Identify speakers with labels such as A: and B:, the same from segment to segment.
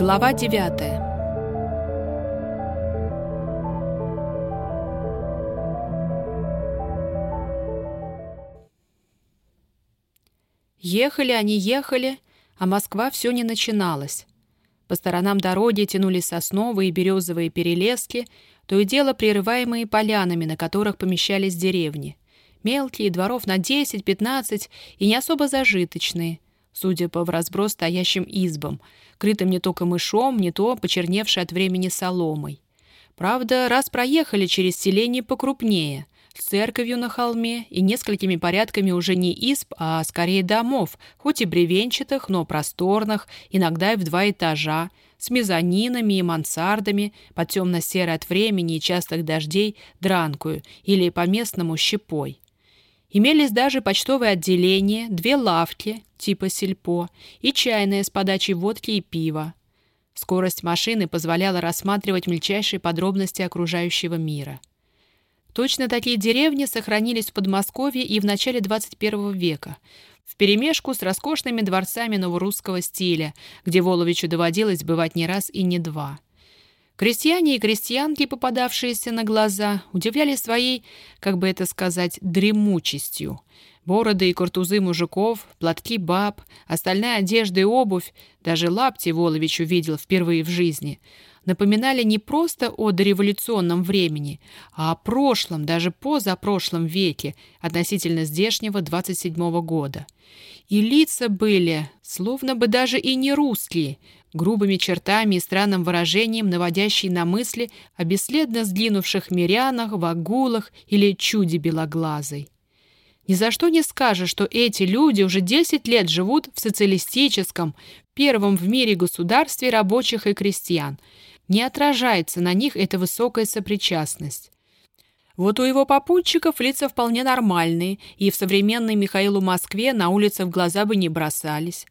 A: Глава девятая Ехали они, ехали, а Москва все не начиналась. По сторонам дороги тянулись сосновые и березовые перелески, то и дело прерываемые полянами, на которых помещались деревни. Мелкие, дворов на 10-15 и не особо зажиточные, судя по вразброс стоящим избам, крытым не то камышом, не то почерневшей от времени соломой. Правда, раз проехали через селение покрупнее, с церковью на холме и несколькими порядками уже не изб, а скорее домов, хоть и бревенчатых, но просторных, иногда и в два этажа, с мезонинами и мансардами, под темно-серой от времени и частых дождей дранкую или по-местному щепой. Имелись даже почтовые отделения, две лавки, типа сельпо, и чайная с подачей водки и пива. Скорость машины позволяла рассматривать мельчайшие подробности окружающего мира. Точно такие деревни сохранились в Подмосковье и в начале 21 века, вперемешку с роскошными дворцами новорусского стиля, где Воловичу доводилось бывать не раз и не два. Крестьяне и крестьянки, попадавшиеся на глаза, удивляли своей, как бы это сказать, дремучестью. Бороды и картузы мужиков, платки баб, остальная одежда и обувь, даже лапти Волович увидел впервые в жизни, напоминали не просто о дореволюционном времени, а о прошлом, даже позапрошлом веке, относительно здешнего 27-го года. И лица были, словно бы даже и не русские, грубыми чертами и странным выражением, наводящие на мысли о бесследно сгинувших мирянах, вагулах или чуде белоглазой. Ни за что не скажешь, что эти люди уже 10 лет живут в социалистическом, первом в мире государстве рабочих и крестьян. Не отражается на них эта высокая сопричастность. Вот у его попутчиков лица вполне нормальные, и в современной Михаилу Москве на улице в глаза бы не бросались.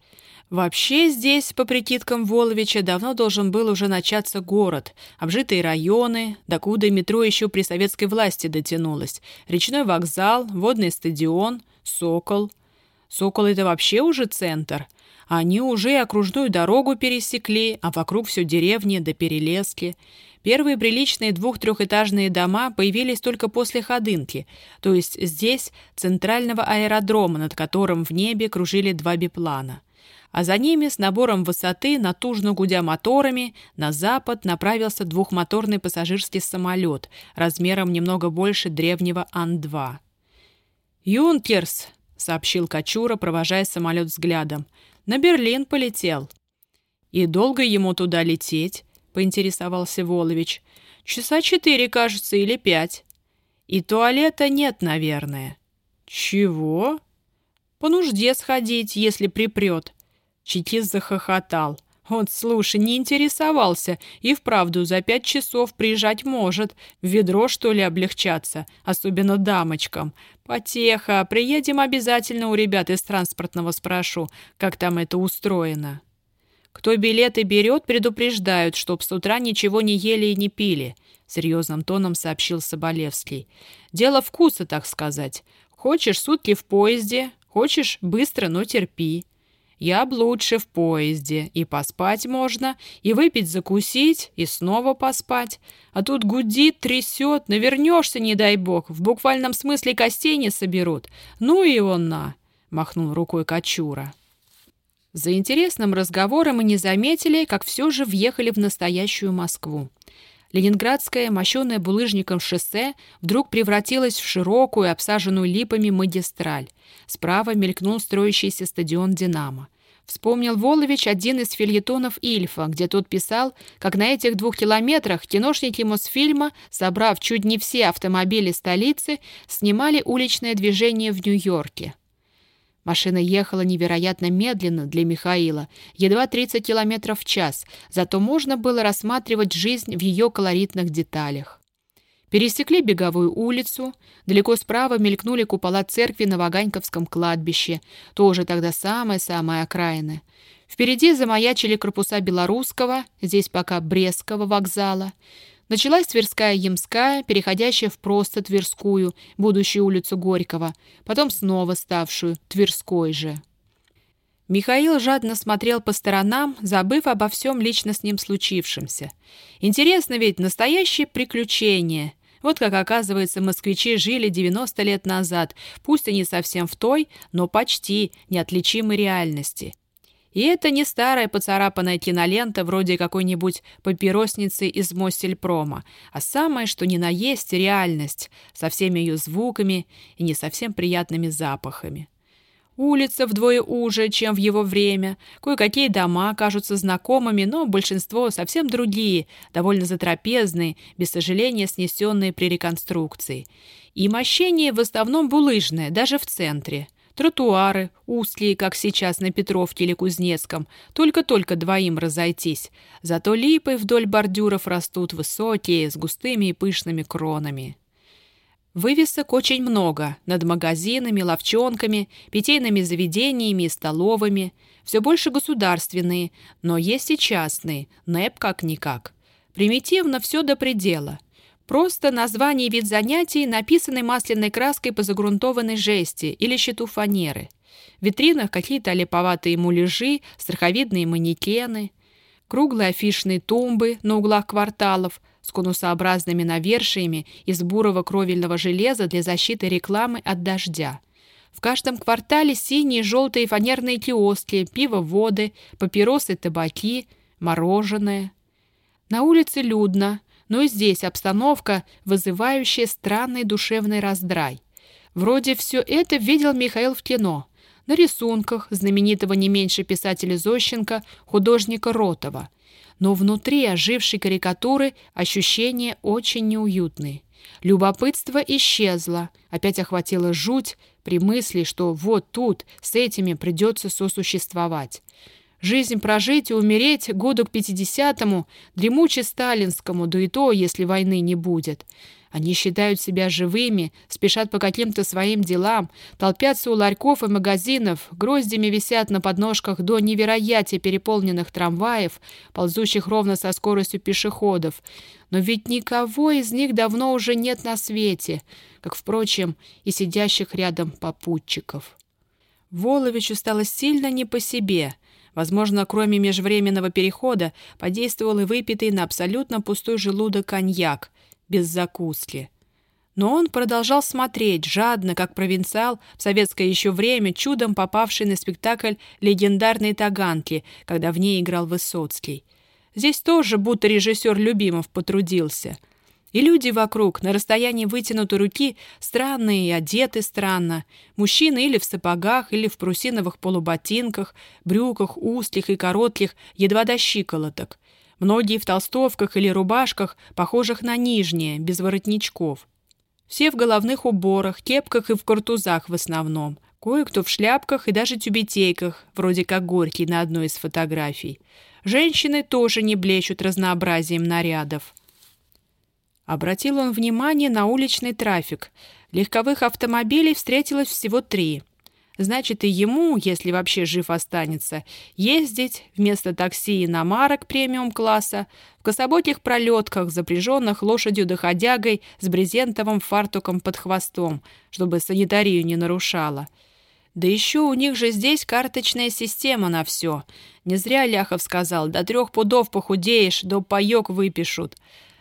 A: Вообще здесь, по прикидкам Воловича, давно должен был уже начаться город, обжитые районы, докуда метро еще при советской власти дотянулось, речной вокзал, водный стадион, Сокол. Сокол — это вообще уже центр. Они уже окружную дорогу пересекли, а вокруг все деревни да перелески. Первые приличные двух-трехэтажные дома появились только после Ходынки, то есть здесь центрального аэродрома, над которым в небе кружили два биплана а за ними с набором высоты, натужно гудя моторами, на запад направился двухмоторный пассажирский самолет размером немного больше древнего Ан-2. «Юнкерс!» — сообщил Качура, провожая самолет взглядом. «На Берлин полетел». «И долго ему туда лететь?» — поинтересовался Волович. «Часа четыре, кажется, или пять». «И туалета нет, наверное». «Чего?» «По нужде сходить, если припрет», Чекист захохотал. Вот, слушай, не интересовался. И вправду за пять часов приезжать может. В ведро, что ли, облегчаться. Особенно дамочкам. Потеха. Приедем обязательно у ребят из транспортного спрошу, как там это устроено. Кто билеты берет, предупреждают, чтоб с утра ничего не ели и не пили. Серьезным тоном сообщил Соболевский. Дело вкуса, так сказать. Хочешь сутки в поезде, хочешь быстро, но терпи. Я б лучше в поезде. И поспать можно, и выпить закусить, и снова поспать. А тут гудит, трясет, навернешься, не дай бог. В буквальном смысле костей не соберут. Ну и он на!» — махнул рукой Кочура. За интересным разговором и не заметили, как все же въехали в настоящую Москву. Ленинградское, мощенное булыжником шоссе, вдруг превратилось в широкую, обсаженную липами магистраль. Справа мелькнул строящийся стадион «Динамо». Вспомнил Волович один из фильетонов Ильфа, где тот писал, как на этих двух километрах киношники Мосфильма, собрав чуть не все автомобили столицы, снимали уличное движение в Нью-Йорке. Машина ехала невероятно медленно для Михаила, едва 30 км в час, зато можно было рассматривать жизнь в ее колоритных деталях. Пересекли беговую улицу, далеко справа мелькнули купола церкви на Ваганьковском кладбище, тоже тогда самое-самое окраины. Впереди замаячили корпуса Белорусского, здесь пока Брестского вокзала. Началась Тверская Ямская, переходящая в просто Тверскую, будущую улицу Горького, потом снова ставшую Тверской же. Михаил жадно смотрел по сторонам, забыв обо всем лично с ним случившемся. Интересно ведь, настоящее приключение. Вот как, оказывается, москвичи жили 90 лет назад, пусть и не совсем в той, но почти неотличимой реальности. И это не старая поцарапанная кинолента вроде какой-нибудь папиросницы из Моссельпрома, а самое, что ни на есть реальность, со всеми ее звуками и не совсем приятными запахами. Улица вдвое уже, чем в его время. Кое-какие дома кажутся знакомыми, но большинство совсем другие, довольно затрапезные, без сожаления снесенные при реконструкции. И мощение в основном булыжное, даже в центре. Тротуары, узкие, как сейчас на Петровке или Кузнецком, только-только двоим разойтись. Зато липы вдоль бордюров растут высокие, с густыми и пышными кронами. Вывесок очень много над магазинами, ловчонками, питейными заведениями и столовыми. Все больше государственные, но есть и частные, НЭП как-никак. Примитивно все до предела. Просто название и вид занятий написаны масляной краской по загрунтованной жести или щиту фанеры. В витринах какие-то липоватые муляжи, страховидные манекены, круглые афишные тумбы на углах кварталов, с конусообразными навершиями из бурого кровельного железа для защиты рекламы от дождя. В каждом квартале синие и желтые фанерные киоски, пиво-воды, папиросы, табаки, мороженое. На улице людно, но и здесь обстановка, вызывающая странный душевный раздрай. Вроде все это видел Михаил в кино. На рисунках знаменитого не меньше писателя Зощенко, художника Ротова – но внутри ожившей карикатуры ощущения очень неуютные. Любопытство исчезло, опять охватила жуть при мысли, что вот тут с этими придется сосуществовать. Жизнь прожить и умереть году к пятидесятому, дремуче сталинскому, да и то, если войны не будет — они считают себя живыми, спешат по каким-то своим делам, толпятся у ларьков и магазинов, гроздями висят на подножках до невероятия переполненных трамваев, ползущих ровно со скоростью пешеходов. Но ведь никого из них давно уже нет на свете, как, впрочем, и сидящих рядом попутчиков. Воловичу стало сильно не по себе. Возможно, кроме межвременного перехода, подействовал и выпитый на абсолютно пустой желудок коньяк — без закуски. Но он продолжал смотреть, жадно, как провинциал, в советское еще время, чудом попавший на спектакль легендарной Таганки, когда в ней играл Высоцкий. Здесь тоже будто режиссер Любимов потрудился. И люди вокруг, на расстоянии вытянутой руки, странные и одеты странно. Мужчины или в сапогах, или в прусиновых полуботинках, брюках узких и коротких, едва до щиколоток. Многие в толстовках или рубашках, похожих на нижние, без воротничков. Все в головных уборах, кепках и в картузах в основном. Кое-кто в шляпках и даже тюбетейках, вроде как Горький на одной из фотографий. Женщины тоже не блещут разнообразием нарядов. Обратил он внимание на уличный трафик. Легковых автомобилей встретилось всего три. Значит, и ему, если вообще жив останется, ездить вместо такси иномарок премиум-класса в кособоких пролетках, запряженных лошадью доходягой с брезентовым фартуком под хвостом, чтобы санитарию не нарушала. Да еще у них же здесь карточная система на все. Не зря Ляхов сказал, до трех пудов похудеешь, до паек выпишут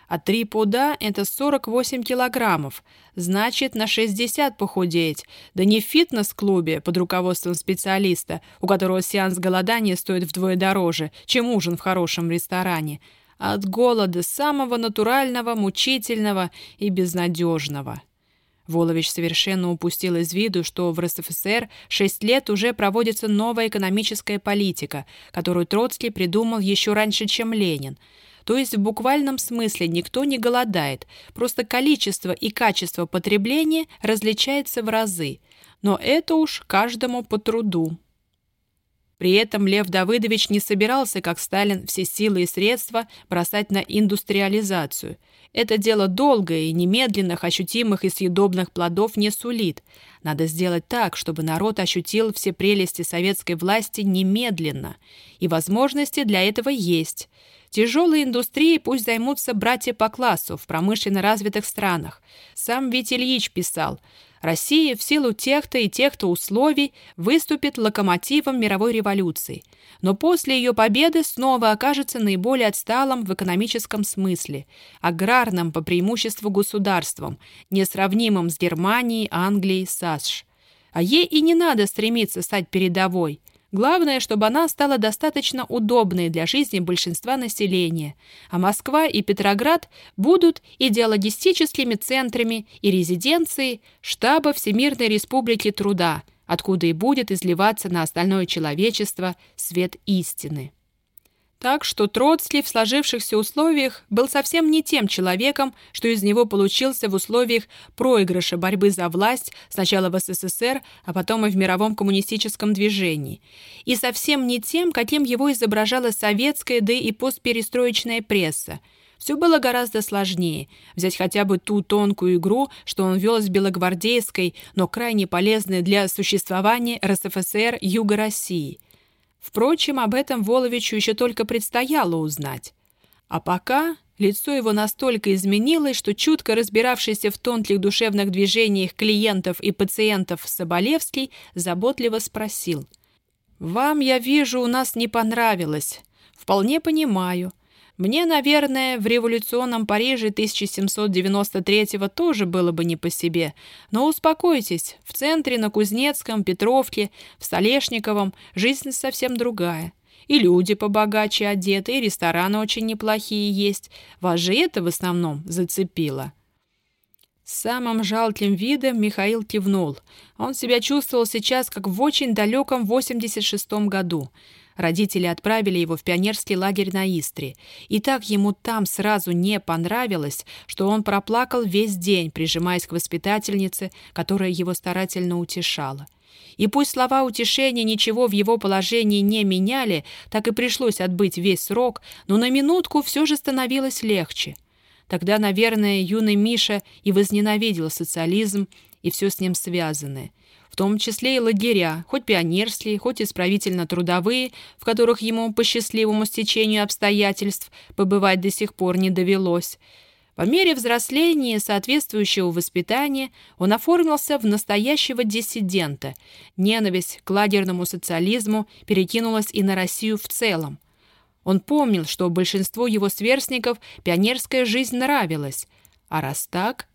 A: а три пуда – это 48 килограммов. Значит, на 60 похудеть. Да не в фитнес-клубе под руководством специалиста, у которого сеанс голодания стоит вдвое дороже, чем ужин в хорошем ресторане, а от голода самого натурального, мучительного и безнадежного. Волович совершенно упустил из виду, что в РСФСР шесть лет уже проводится новая экономическая политика, которую Троцкий придумал еще раньше, чем Ленин – то есть в буквальном смысле никто не голодает, просто количество и качество потребления различается в разы. Но это уж каждому по труду. При этом Лев Давыдович не собирался, как Сталин, все силы и средства бросать на индустриализацию. Это дело долгое и немедленных, ощутимых и съедобных плодов не сулит. Надо сделать так, чтобы народ ощутил все прелести советской власти немедленно. И возможности для этого есть. Тяжелой индустрией пусть займутся братья по классу в промышленно развитых странах. Сам Витя Ильич писал, Россия в силу тех-то и тех-то условий выступит локомотивом мировой революции, но после ее победы снова окажется наиболее отсталым в экономическом смысле, аграрным по преимуществу государством, несравнимым с Германией, Англией, САСШ. А ей и не надо стремиться стать передовой. Главное, чтобы она стала достаточно удобной для жизни большинства населения, а Москва и Петроград будут идеологистическими центрами и резиденцией штаба Всемирной Республики Труда, откуда и будет изливаться на остальное человечество свет истины. Так что Троцкий в сложившихся условиях был совсем не тем человеком, что из него получился в условиях проигрыша борьбы за власть сначала в СССР, а потом и в мировом коммунистическом движении. И совсем не тем, каким его изображала советская, да и постперестроечная пресса. Все было гораздо сложнее. Взять хотя бы ту тонкую игру, что он вел с белогвардейской, но крайне полезной для существования РСФСР Юга России – Впрочем, об этом Воловичу еще только предстояло узнать. А пока лицо его настолько изменилось, что чутко разбиравшийся в тонких душевных движениях клиентов и пациентов Соболевский заботливо спросил. «Вам, я вижу, у нас не понравилось. Вполне понимаю. Мне, наверное, в революционном Париже 1793-го тоже было бы не по себе. Но успокойтесь, в центре, на Кузнецком, Петровке, в Столешниковом жизнь совсем другая. И люди побогаче одеты, и рестораны очень неплохие есть. Вас же это в основном зацепило. С самым жалким видом Михаил кивнул. Он себя чувствовал сейчас, как в очень далеком 86-м году – Родители отправили его в пионерский лагерь на Истре. И так ему там сразу не понравилось, что он проплакал весь день, прижимаясь к воспитательнице, которая его старательно утешала. И пусть слова утешения ничего в его положении не меняли, так и пришлось отбыть весь срок, но на минутку все же становилось легче. Тогда, наверное, юный Миша и возненавидел социализм и все с ним связанное том числе и лагеря, хоть пионерские, хоть исправительно-трудовые, в которых ему по счастливому стечению обстоятельств побывать до сих пор не довелось. По мере взросления и соответствующего воспитания он оформился в настоящего диссидента. Ненависть к лагерному социализму перекинулась и на Россию в целом. Он помнил, что большинству его сверстников пионерская жизнь нравилась. А раз так,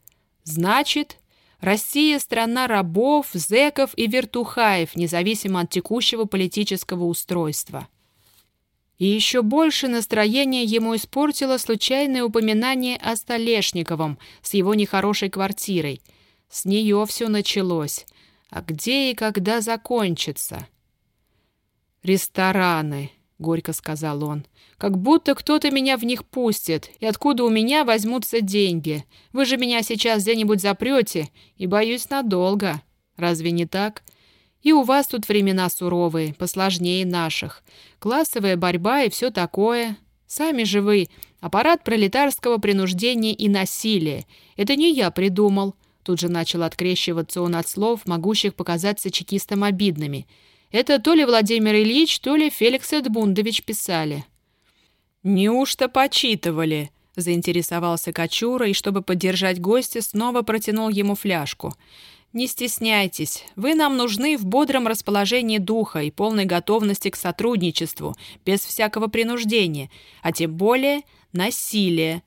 A: значит, Россия – страна рабов, зеков и вертухаев, независимо от текущего политического устройства. И еще больше настроение ему испортило случайное упоминание о Столешниковом с его нехорошей квартирой. С нее все началось. А где и когда закончится? «Рестораны», — горько сказал он. Как будто кто-то меня в них пустит, и откуда у меня возьмутся деньги. Вы же меня сейчас где-нибудь запрете, и, боюсь, надолго. Разве не так? И у вас тут времена суровые, посложнее наших. Классовая борьба и все такое. Сами же вы. Аппарат пролетарского принуждения и насилия. Это не я придумал. Тут же начал открещиваться он от слов, могущих показаться чекистам обидными. Это то ли Владимир Ильич, то ли Феликс Эдмундович писали. «Неужто почитывали?» — заинтересовался Кочура и, чтобы поддержать гостя, снова протянул ему фляжку. «Не стесняйтесь, вы нам нужны в бодром расположении духа и полной готовности к сотрудничеству, без всякого принуждения, а тем более насилия.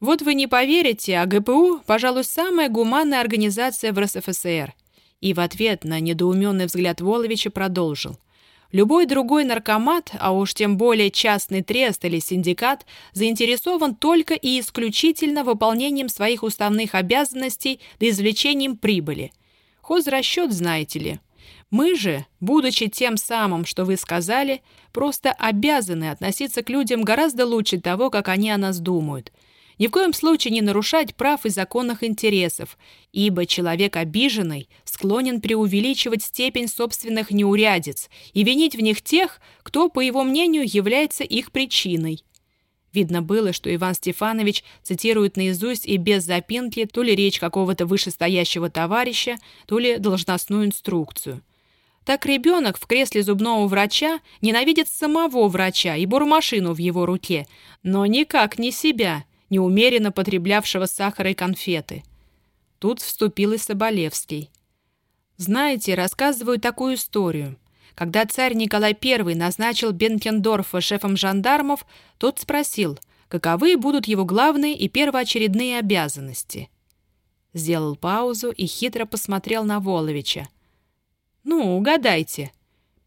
A: Вот вы не поверите, а ГПУ, пожалуй, самая гуманная организация в РСФСР». И в ответ на недоуменный взгляд Воловича продолжил – Любой другой наркомат, а уж тем более частный трест или синдикат, заинтересован только и исключительно выполнением своих уставных обязанностей да извлечением прибыли. Хозрасчет, знаете ли. Мы же, будучи тем самым, что вы сказали, просто обязаны относиться к людям гораздо лучше того, как они о нас думают – ни в коем случае не нарушать прав и законных интересов, ибо человек обиженный склонен преувеличивать степень собственных неурядиц и винить в них тех, кто, по его мнению, является их причиной. Видно было, что Иван Стефанович цитирует наизусть и без запинки то ли речь какого-то вышестоящего товарища, то ли должностную инструкцию. Так ребенок в кресле зубного врача ненавидит самого врача и бормашину в его руке, но никак не себя – неумеренно потреблявшего сахара и конфеты. Тут вступил и Соболевский. Знаете, рассказываю такую историю. Когда царь Николай I назначил Бенкендорфа шефом жандармов, тот спросил, каковы будут его главные и первоочередные обязанности. Сделал паузу и хитро посмотрел на Воловича. «Ну, угадайте».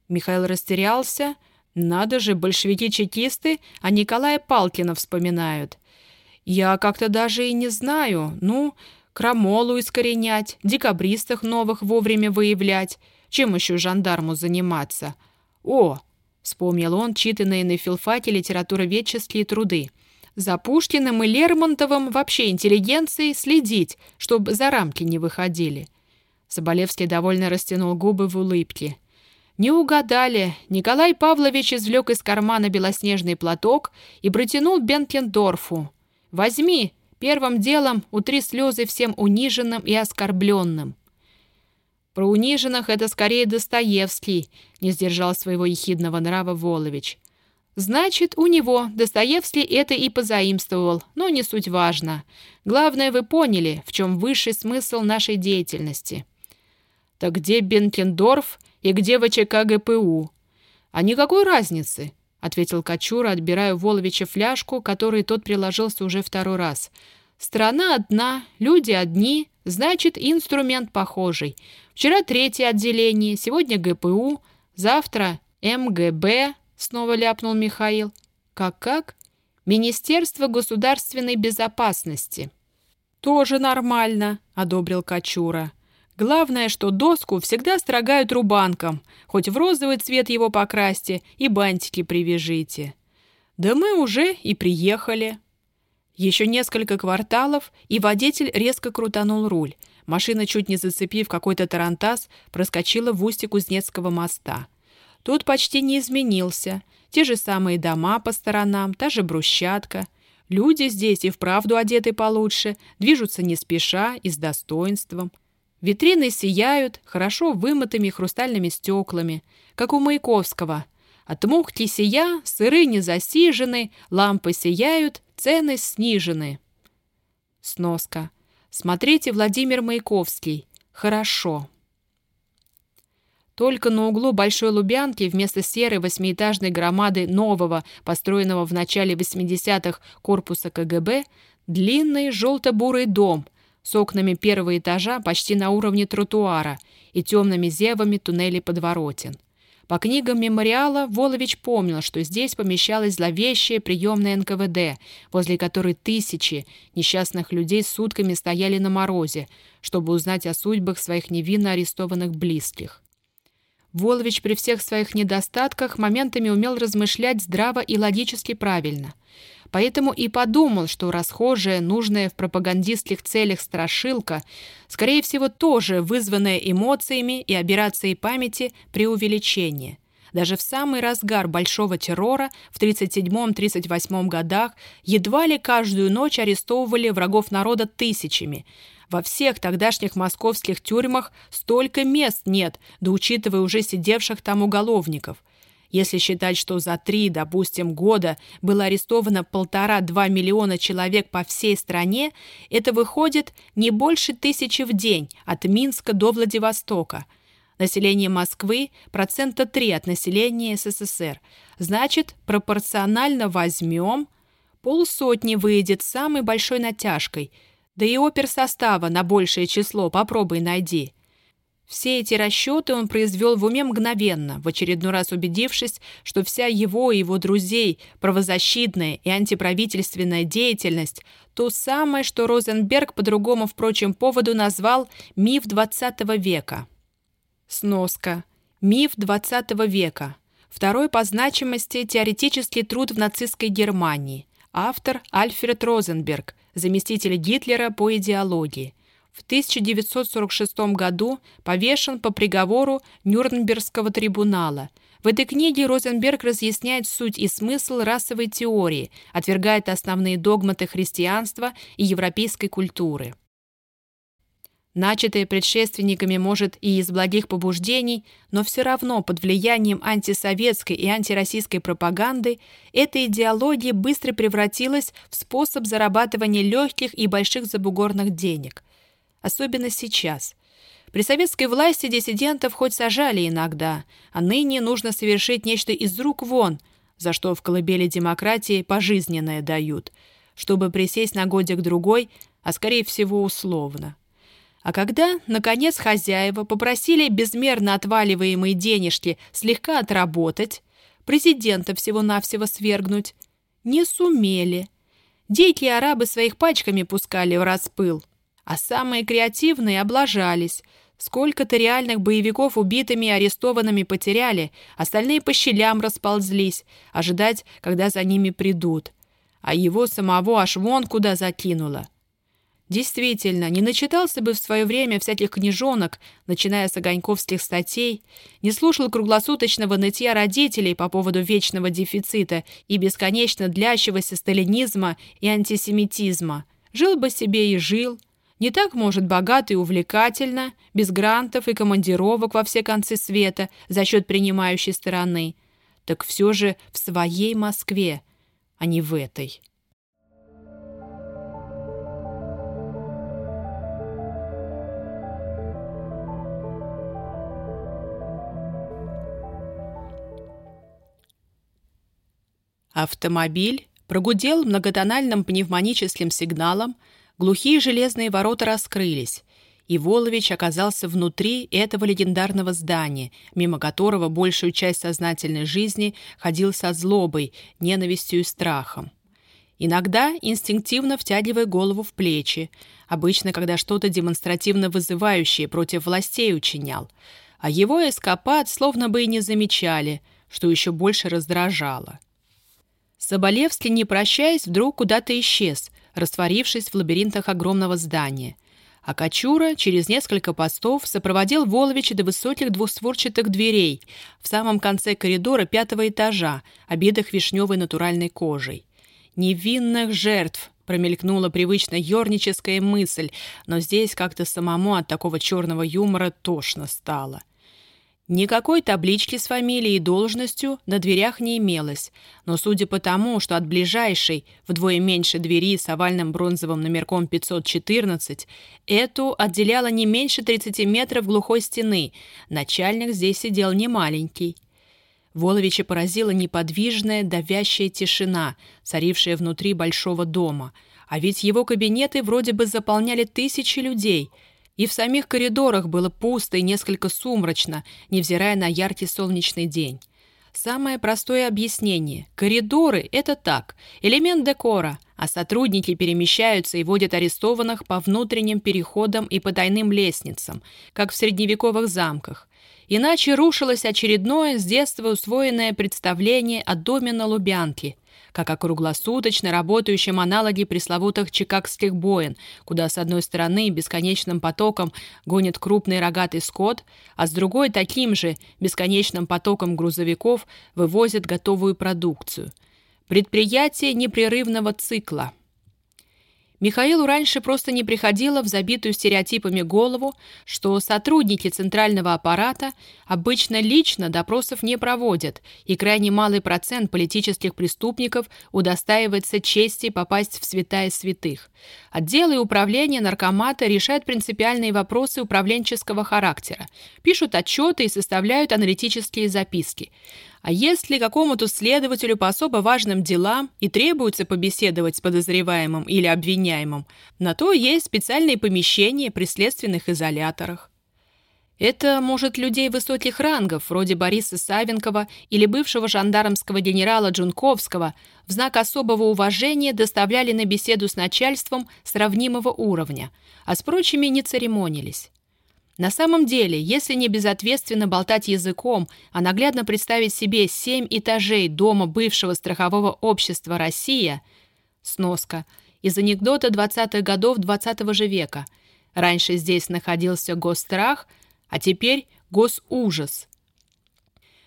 A: Михаил растерялся. «Надо же, большевики-чекисты, а Николая Палкина вспоминают. Я как-то даже и не знаю. Ну, крамолу искоренять, декабристах новых вовремя выявлять. Чем еще жандарму заниматься? О, вспомнил он читанные на филфаке литературоведческие труды. За Пушкиным и Лермонтовым вообще интеллигенцией следить, чтобы за рамки не выходили. Соболевский довольно растянул губы в улыбке. Не угадали. Николай Павлович извлек из кармана белоснежный платок и протянул Бенкендорфу. «Возьми, первым делом утри слезы всем униженным и оскорбленным». Про униженных это скорее Достоевский, не сдержал своего ехидного нрава Волович. Значит, у него Достоевский это и позаимствовал, но не суть важно. Главное, вы поняли, в чем высший смысл нашей деятельности. Так где Бенкендорф и где ВЧК ГПУ? А никакой разницы, ответил Кочура, отбирая у Воловича фляжку, которой тот приложился уже второй раз. Страна одна, люди одни, значит, инструмент похожий. Вчера третье отделение, сегодня ГПУ, завтра МГБ, снова ляпнул Михаил. Как-как? Министерство государственной безопасности. Тоже нормально, одобрил Качура. Главное, что доску всегда строгают рубанком, хоть в розовый цвет его покрасьте и бантики привяжите. Да мы уже и приехали. Еще несколько кварталов, и водитель резко крутанул руль. Машина, чуть не зацепив какой-то тарантас, проскочила в устье Кузнецкого моста. Тут почти не изменился. Те же самые дома по сторонам, та же брусчатка. Люди здесь и вправду одеты получше, движутся не спеша и с достоинством. Витрины сияют хорошо вымытыми хрустальными стеклами, как у Маяковского. От мухти сия, сыры не засижены, лампы сияют, цены снижены. Сноска. Смотрите Владимир Маяковский. Хорошо. Только на углу Большой Лубянки вместо серой восьмиэтажной громады нового, построенного в начале 80-х корпуса КГБ, длинный желто-бурый дом с окнами первого этажа почти на уровне тротуара и темными зевами туннелей подворотен. По книгам мемориала Волович помнил, что здесь помещалась зловещая приемная НКВД, возле которой тысячи несчастных людей сутками стояли на морозе, чтобы узнать о судьбах своих невинно арестованных близких. Волович при всех своих недостатках моментами умел размышлять здраво и логически правильно. Поэтому и подумал, что расхожая, нужная в пропагандистских целях страшилка, скорее всего, тоже вызванная эмоциями и операцией памяти преувеличение. Даже в самый разгар большого террора в 1937-1938 годах едва ли каждую ночь арестовывали врагов народа тысячами. Во всех тогдашних московских тюрьмах столько мест нет, да учитывая уже сидевших там уголовников – если считать, что за три, допустим, года было арестовано полтора-два миллиона человек по всей стране, это выходит не больше тысячи в день от Минска до Владивостока. Население Москвы – процента 3 от населения СССР. Значит, пропорционально возьмем, полсотни выйдет самой большой натяжкой. Да и опер состава на большее число попробуй найди – все эти расчеты он произвел в уме мгновенно, в очередной раз убедившись, что вся его и его друзей правозащитная и антиправительственная деятельность – то самое, что Розенберг по другому, впрочем, поводу назвал «миф XX века». Сноска. Миф XX века. Второй по значимости теоретический труд в нацистской Германии. Автор Альфред Розенберг, заместитель Гитлера по идеологии – в 1946 году повешен по приговору Нюрнбергского трибунала. В этой книге Розенберг разъясняет суть и смысл расовой теории, отвергает основные догматы христианства и европейской культуры. Начатое предшественниками, может, и из благих побуждений, но все равно под влиянием антисоветской и антироссийской пропаганды эта идеология быстро превратилась в способ зарабатывания легких и больших забугорных денег – особенно сейчас. При советской власти диссидентов хоть сажали иногда, а ныне нужно совершить нечто из рук вон, за что в колыбели демократии пожизненное дают, чтобы присесть на годик-другой, а скорее всего условно. А когда, наконец, хозяева попросили безмерно отваливаемые денежки слегка отработать, президента всего-навсего свергнуть, не сумели. Дикие арабы своих пачками пускали в распыл, а самые креативные облажались. Сколько-то реальных боевиков убитыми и арестованными потеряли, остальные по щелям расползлись, ожидать, когда за ними придут. А его самого аж вон куда закинуло. Действительно, не начитался бы в свое время всяких книжонок, начиная с огоньковских статей, не слушал круглосуточного нытья родителей по поводу вечного дефицита и бесконечно длящегося сталинизма и антисемитизма. Жил бы себе и жил. Не так, может, богато и увлекательно, без грантов и командировок во все концы света за счет принимающей стороны. Так все же в своей Москве, а не в этой. Автомобиль прогудел многотональным пневмоническим сигналом, глухие железные ворота раскрылись, и Волович оказался внутри этого легендарного здания, мимо которого большую часть сознательной жизни ходил со злобой, ненавистью и страхом. Иногда инстинктивно втягивая голову в плечи, обычно, когда что-то демонстративно вызывающее против властей учинял, а его эскапад словно бы и не замечали, что еще больше раздражало. Соболевский, не прощаясь, вдруг куда-то исчез, растворившись в лабиринтах огромного здания. А Кочура через несколько постов сопроводил Воловича до высоких двустворчатых дверей в самом конце коридора пятого этажа, обитых вишневой натуральной кожей. «Невинных жертв!» — промелькнула привычно ерническая мысль, но здесь как-то самому от такого черного юмора тошно стало. — Никакой таблички с фамилией и должностью на дверях не имелось, но судя по тому, что от ближайшей, вдвое меньше двери с овальным бронзовым номерком 514, эту отделяло не меньше 30 метров глухой стены, начальник здесь сидел не маленький. Воловича поразила неподвижная, давящая тишина, царившая внутри большого дома, а ведь его кабинеты вроде бы заполняли тысячи людей — и в самих коридорах было пусто и несколько сумрачно, невзирая на яркий солнечный день. Самое простое объяснение. Коридоры — это так, элемент декора, а сотрудники перемещаются и водят арестованных по внутренним переходам и потайным лестницам, как в средневековых замках. Иначе рушилось очередное с детства усвоенное представление о доме на Лубянке, как о круглосуточно работающем аналоге пресловутых чикагских боин, куда с одной стороны бесконечным потоком гонит крупный рогатый скот, а с другой таким же бесконечным потоком грузовиков вывозят готовую продукцию. Предприятие непрерывного цикла – Михаилу раньше просто не приходило в забитую стереотипами голову, что сотрудники центрального аппарата обычно лично допросов не проводят, и крайне малый процент политических преступников удостаивается чести попасть в святая святых. Отделы управления наркомата решают принципиальные вопросы управленческого характера, пишут отчеты и составляют аналитические записки. А если какому-то следователю по особо важным делам и требуется побеседовать с подозреваемым или обвиняемым, на то есть специальные помещения при следственных изоляторах. Это, может, людей высоких рангов, вроде Бориса Савенкова или бывшего жандармского генерала Джунковского, в знак особого уважения доставляли на беседу с начальством сравнимого уровня, а с прочими не церемонились. На самом деле, если не безответственно болтать языком, а наглядно представить себе семь этажей дома бывшего страхового общества «Россия» сноска из анекдота 20-х годов 20 -го же века. Раньше здесь находился госстрах, а теперь госужас.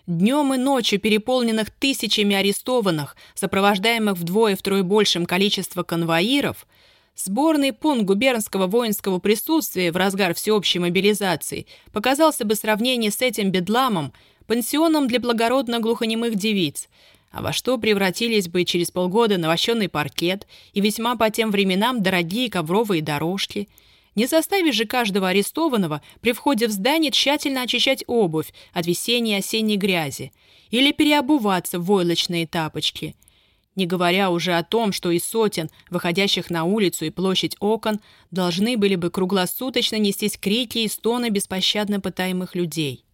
A: Днем и ночью переполненных тысячами арестованных, сопровождаемых вдвое-втрое большим количество конвоиров – Сборный пункт губернского воинского присутствия в разгар всеобщей мобилизации показался бы сравнение с этим бедламом пансионом для благородно глухонемых девиц, а во что превратились бы через полгода навощенный паркет и весьма по тем временам дорогие ковровые дорожки. Не заставишь же каждого арестованного при входе в здание тщательно очищать обувь от весенней и осенней грязи или переобуваться в войлочные тапочки. Не говоря уже о том, что из сотен, выходящих на улицу и площадь окон, должны были бы круглосуточно нестись крики и стоны беспощадно пытаемых людей.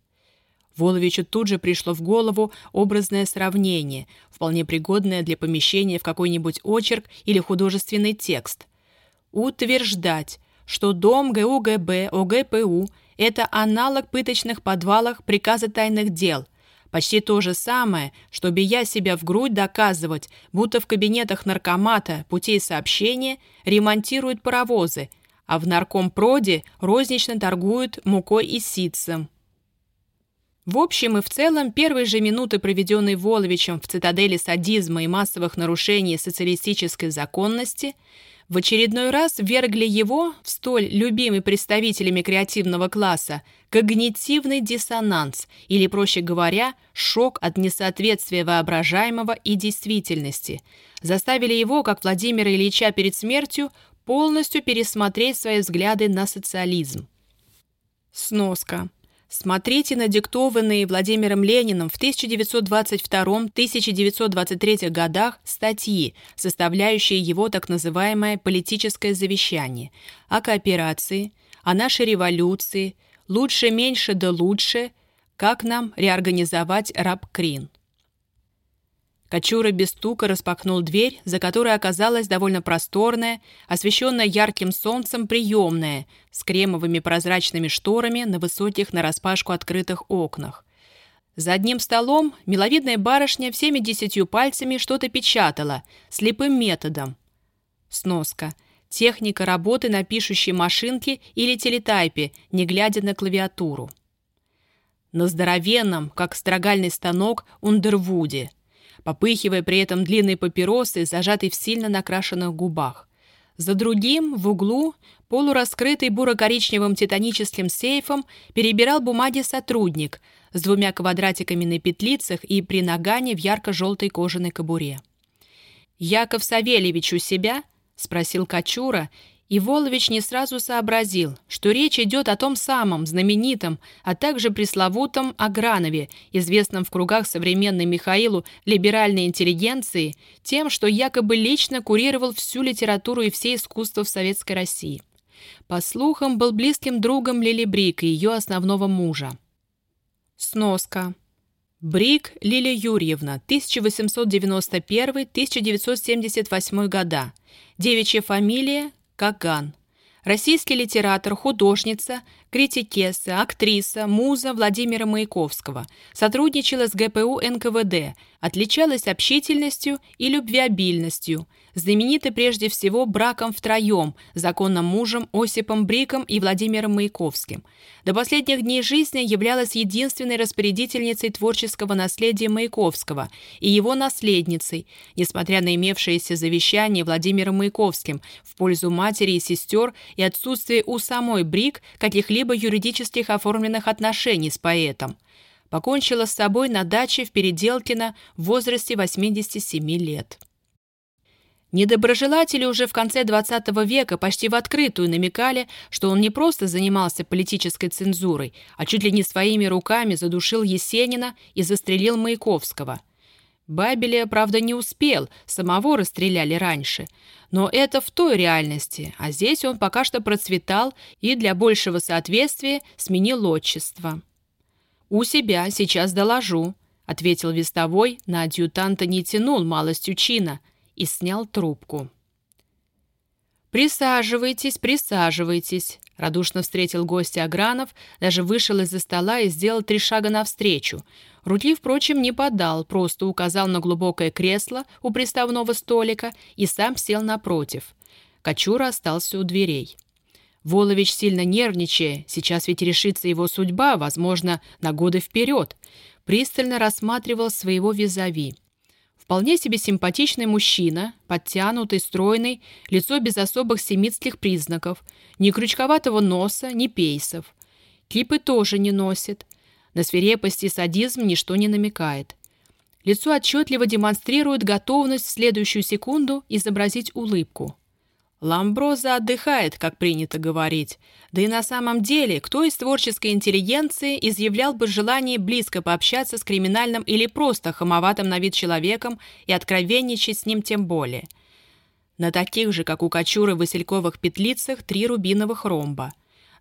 A: Воловичу тут же пришло в голову образное сравнение, вполне пригодное для помещения в какой-нибудь очерк или художественный текст. Утверждать, что дом ГУГБ ОГПУ – это аналог пыточных подвалах приказа тайных дел. Почти то же самое, что, бия себя в грудь, доказывать, будто в кабинетах наркомата путей сообщения ремонтируют паровозы, а в наркомпроде рознично торгуют мукой и ситцем. В общем и в целом, первые же минуты, проведенные Воловичем в цитадели садизма и массовых нарушений социалистической законности – в очередной раз вергли его, в столь любимый представителями креативного класса, когнитивный диссонанс, или, проще говоря, шок от несоответствия воображаемого и действительности, заставили его, как Владимира Ильича перед смертью, полностью пересмотреть свои взгляды на социализм. Сноска. Смотрите на диктованные Владимиром Лениным в 1922-1923 годах статьи, составляющие его так называемое политическое завещание о кооперации, о нашей революции, лучше-меньше да лучше, как нам реорганизовать рабкрин. Кочура без стука распахнул дверь, за которой оказалась довольно просторная, освещенная ярким солнцем приемная, с кремовыми прозрачными шторами на высоких нараспашку открытых окнах. За одним столом миловидная барышня всеми десятью пальцами что-то печатала, слепым методом. Сноска. Техника работы на пишущей машинке или телетайпе, не глядя на клавиатуру. На здоровенном, как строгальный станок, Ундервуде – попыхивая при этом длинные папиросы, зажатой в сильно накрашенных губах. За другим, в углу, полураскрытый буро-коричневым титаническим сейфом, перебирал бумаги сотрудник с двумя квадратиками на петлицах и при нагане в ярко-желтой кожаной кобуре. «Яков Савельевич у себя?» — спросил Качура, и Волович не сразу сообразил, что речь идет о том самом знаменитом, а также пресловутом Агранове, известном в кругах современной Михаилу либеральной интеллигенции, тем, что якобы лично курировал всю литературу и все искусства в Советской России. По слухам, был близким другом Лили Брик и ее основного мужа. Сноска. Брик Лилия Юрьевна, 1891-1978 года. Девичья фамилия Каган. Российский литератор, художница, критикесса, актриса, муза Владимира Маяковского. Сотрудничала с ГПУ НКВД, отличалась общительностью и любвеобильностью – знамениты прежде всего браком втроем, законным мужем Осипом Бриком и Владимиром Маяковским. До последних дней жизни являлась единственной распорядительницей творческого наследия Маяковского и его наследницей, несмотря на имевшееся завещание Владимиром Маяковским в пользу матери и сестер и отсутствие у самой Брик каких-либо юридических оформленных отношений с поэтом покончила с собой на даче в Переделкино в возрасте 87 лет. Недоброжелатели уже в конце XX века почти в открытую намекали, что он не просто занимался политической цензурой, а чуть ли не своими руками задушил Есенина и застрелил Маяковского. Бабеля, правда, не успел, самого расстреляли раньше. Но это в той реальности, а здесь он пока что процветал и для большего соответствия сменил отчество. «У себя сейчас доложу», — ответил вестовой, на адъютанта не тянул малостью чина — и снял трубку. «Присаживайтесь, присаживайтесь», — радушно встретил гостя Агранов, даже вышел из-за стола и сделал три шага навстречу. Руки, впрочем, не подал, просто указал на глубокое кресло у приставного столика и сам сел напротив. Кочура остался у дверей. Волович, сильно нервничая, сейчас ведь решится его судьба, возможно, на годы вперед, пристально рассматривал своего визави. Вполне себе симпатичный мужчина, подтянутый, стройный, лицо без особых семитских признаков, ни крючковатого носа, ни пейсов. Кипы тоже не носит. На свирепость и садизм ничто не намекает. Лицо отчетливо демонстрирует готовность в следующую секунду изобразить улыбку. Ламброза отдыхает, как принято говорить. Да и на самом деле, кто из творческой интеллигенции изъявлял бы желание близко пообщаться с криминальным или просто хамоватым на вид человеком и откровенничать с ним тем более? На таких же, как у Кочуры, васильковых петлицах три рубиновых ромба.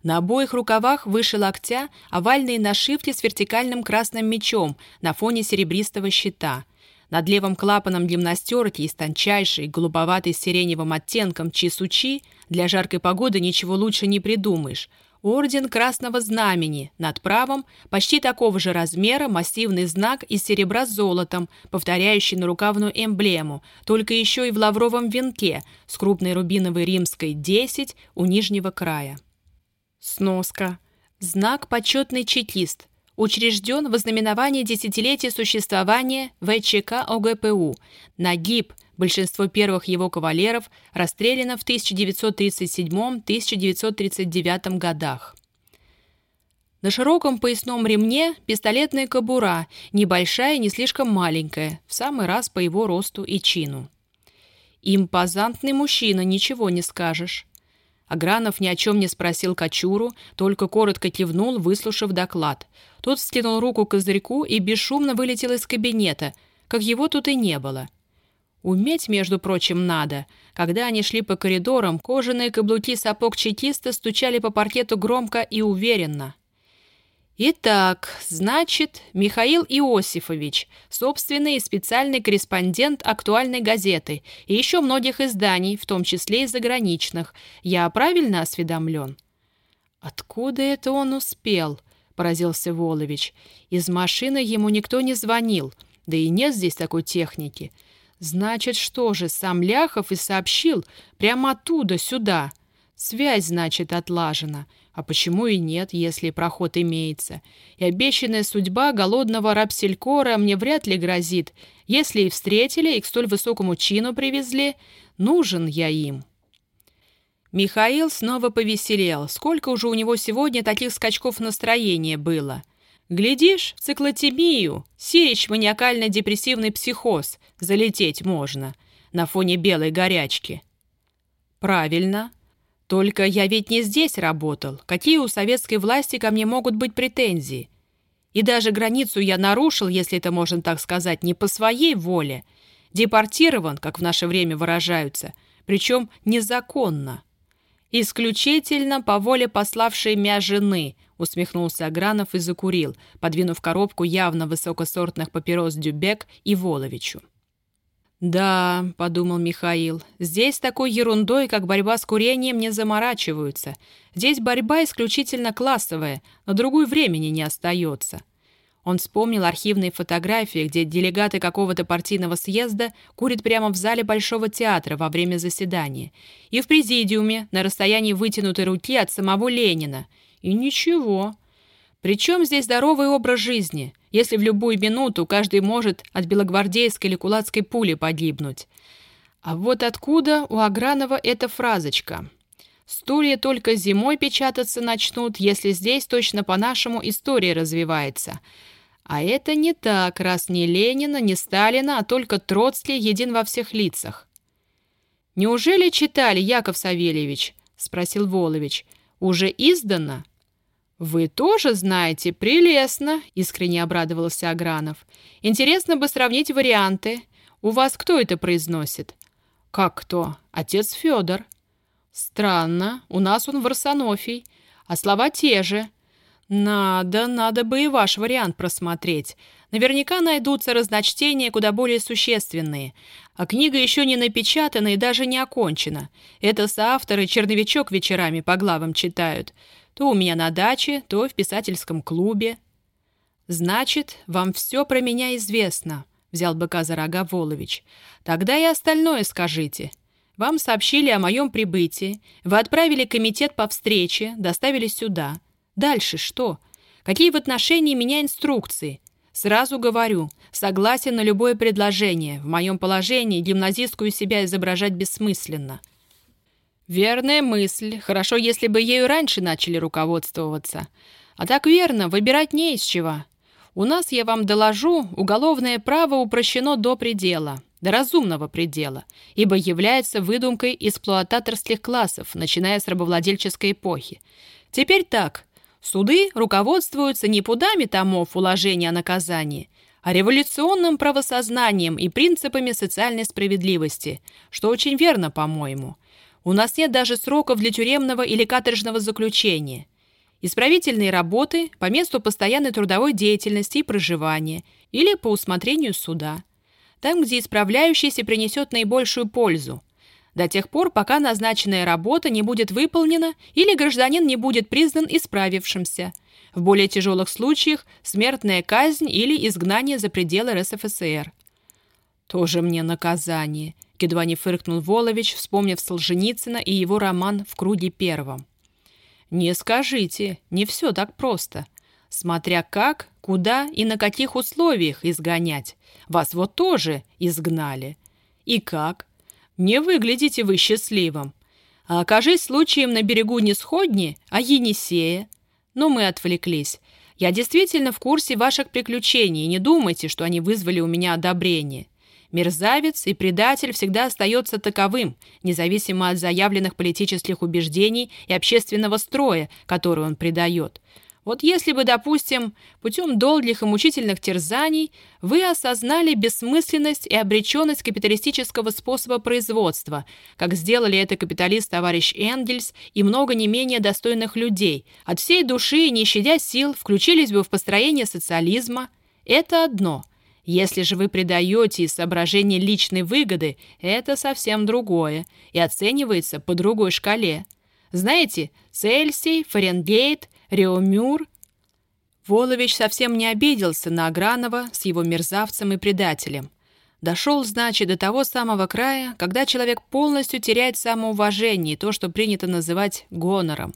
A: На обоих рукавах выше локтя овальные нашивки с вертикальным красным мечом на фоне серебристого щита – над левым клапаном гимнастерки из тончайшей, голубоватой с сиреневым оттенком чисучи для жаркой погоды ничего лучше не придумаешь. Орден Красного Знамени, над правым почти такого же размера массивный знак из серебра с золотом, повторяющий нарукавную эмблему, только еще и в лавровом венке с крупной рубиновой римской 10 у нижнего края. Сноска. Знак «Почетный чекист», учрежден в ознаменование десятилетия существования ВЧК ОГПУ. Нагиб, большинство первых его кавалеров, расстреляно в 1937-1939 годах. На широком поясном ремне пистолетная кобура, небольшая не слишком маленькая, в самый раз по его росту и чину. Импозантный мужчина, ничего не скажешь. Агранов ни о чем не спросил Кочуру, только коротко кивнул, выслушав доклад. Тот вскинул руку к козырьку и бесшумно вылетел из кабинета, как его тут и не было. Уметь, между прочим, надо. Когда они шли по коридорам, кожаные каблуки сапог чекиста стучали по паркету громко и уверенно. Итак, значит, Михаил Иосифович, собственный и специальный корреспондент актуальной газеты и еще многих изданий, в том числе и заграничных. Я правильно осведомлен? Откуда это он успел? Поразился Волович. Из машины ему никто не звонил, да и нет здесь такой техники. Значит, что же, сам Ляхов и сообщил прямо оттуда сюда. Связь, значит, отлажена. А почему и нет, если проход имеется? И обещанная судьба голодного рабселькора мне вряд ли грозит. Если и встретили, и к столь высокому чину привезли, нужен я им». Михаил снова повеселел. Сколько уже у него сегодня таких скачков настроения было? Глядишь, циклотемию, сирич маниакально-депрессивный психоз, залететь можно на фоне белой горячки. Правильно. Только я ведь не здесь работал. Какие у советской власти ко мне могут быть претензии? И даже границу я нарушил, если это можно так сказать, не по своей воле. Депортирован, как в наше время выражаются, причем незаконно. «Исключительно по воле пославшей мя жены», — усмехнулся Агранов и закурил, подвинув коробку явно высокосортных папирос Дюбек и Воловичу. «Да», — подумал Михаил, — «здесь такой ерундой, как борьба с курением, не заморачиваются. Здесь борьба исключительно классовая, на другую времени не остается». Он вспомнил архивные фотографии, где делегаты какого-то партийного съезда курят прямо в зале Большого театра во время заседания. И в президиуме, на расстоянии вытянутой руки от самого Ленина. И ничего. Причем здесь здоровый образ жизни — если в любую минуту каждый может от белогвардейской или кулацкой пули погибнуть. А вот откуда у Агранова эта фразочка? Стулья только зимой печататься начнут, если здесь точно по-нашему история развивается. А это не так, раз ни Ленина, ни Сталина, а только Троцкий един во всех лицах. «Неужели читали, Яков Савельевич?» — спросил Волович. «Уже издано?» «Вы тоже знаете? Прелестно!» — искренне обрадовался Агранов. «Интересно бы сравнить варианты. У вас кто это произносит?» «Как кто? Отец Федор». «Странно. У нас он Варсонофий. А слова те же». «Надо, надо бы и ваш вариант просмотреть. Наверняка найдутся разночтения куда более существенные. А книга еще не напечатана и даже не окончена. Это соавторы черновичок вечерами по главам читают. То у меня на даче, то в писательском клубе. Значит, вам все про меня известно, взял быка за рога Волович. Тогда и остальное скажите. Вам сообщили о моем прибытии, вы отправили комитет по встрече, доставили сюда. Дальше что? Какие в отношении меня инструкции? Сразу говорю, согласен на любое предложение. В моем положении гимназистскую себя изображать бессмысленно. «Верная мысль. Хорошо, если бы ею раньше начали руководствоваться. А так верно, выбирать не из чего. У нас, я вам доложу, уголовное право упрощено до предела. до разумного предела, ибо является выдумкой эксплуататорских классов, начиная с рабовладельческой эпохи. Теперь так. Суды руководствуются не пудами томов уложения о наказании, а революционным правосознанием и принципами социальной справедливости, что очень верно, по-моему. У нас нет даже сроков для тюремного или каторжного заключения. Исправительные работы по месту постоянной трудовой деятельности и проживания или по усмотрению суда. Там, где исправляющийся принесет наибольшую пользу – до тех пор, пока назначенная работа не будет выполнена или гражданин не будет признан исправившимся. В более тяжелых случаях – смертная казнь или изгнание за пределы РСФСР. «Тоже мне наказание», – едва не фыркнул Волович, вспомнив Солженицына и его роман «В круге первом». «Не скажите, не все так просто. Смотря как, куда и на каких условиях изгонять. Вас вот тоже изгнали. И как?» Не выглядите вы счастливым. А окажись случаем на берегу не Сходни, а Енисея. Но мы отвлеклись. Я действительно в курсе ваших приключений, не думайте, что они вызвали у меня одобрение. Мерзавец и предатель всегда остается таковым, независимо от заявленных политических убеждений и общественного строя, который он придает. Вот если бы, допустим, путем долгих и мучительных терзаний вы осознали бессмысленность и обреченность капиталистического способа производства, как сделали это капиталист товарищ Энгельс и много не менее достойных людей, от всей души, не щадя сил, включились бы в построение социализма, это одно. Если же вы предаете из соображения личной выгоды, это совсем другое и оценивается по другой шкале. Знаете, Цельсий, Фаренгейт, Реомюр. Волович совсем не обиделся на Агранова с его мерзавцем и предателем. Дошел, значит, до того самого края, когда человек полностью теряет самоуважение и то, что принято называть гонором.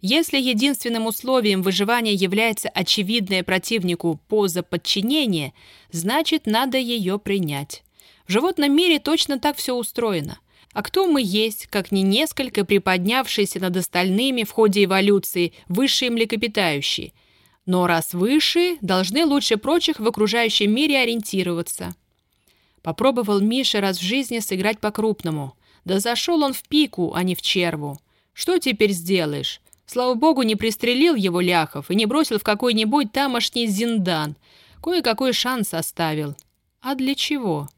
A: Если единственным условием выживания является очевидное противнику поза подчинения, значит, надо ее принять. В животном мире точно так все устроено. А кто мы есть, как не несколько приподнявшиеся над остальными в ходе эволюции высшие млекопитающие? Но раз высшие, должны лучше прочих в окружающем мире ориентироваться. Попробовал Миша раз в жизни сыграть по-крупному. Да зашел он в пику, а не в черву. Что теперь сделаешь? Слава богу, не пристрелил его Ляхов и не бросил в какой-нибудь тамошний зиндан. Кое-какой шанс оставил. А для чего?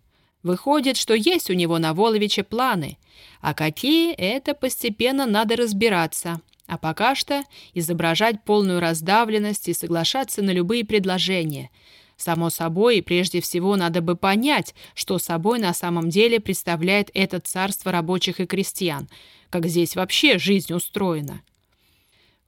A: Выходит, что есть у него на Воловиче планы. А какие, это постепенно надо разбираться. А пока что изображать полную раздавленность и соглашаться на любые предложения. Само собой, прежде всего надо бы понять, что собой на самом деле представляет это царство рабочих и крестьян, как здесь вообще жизнь устроена.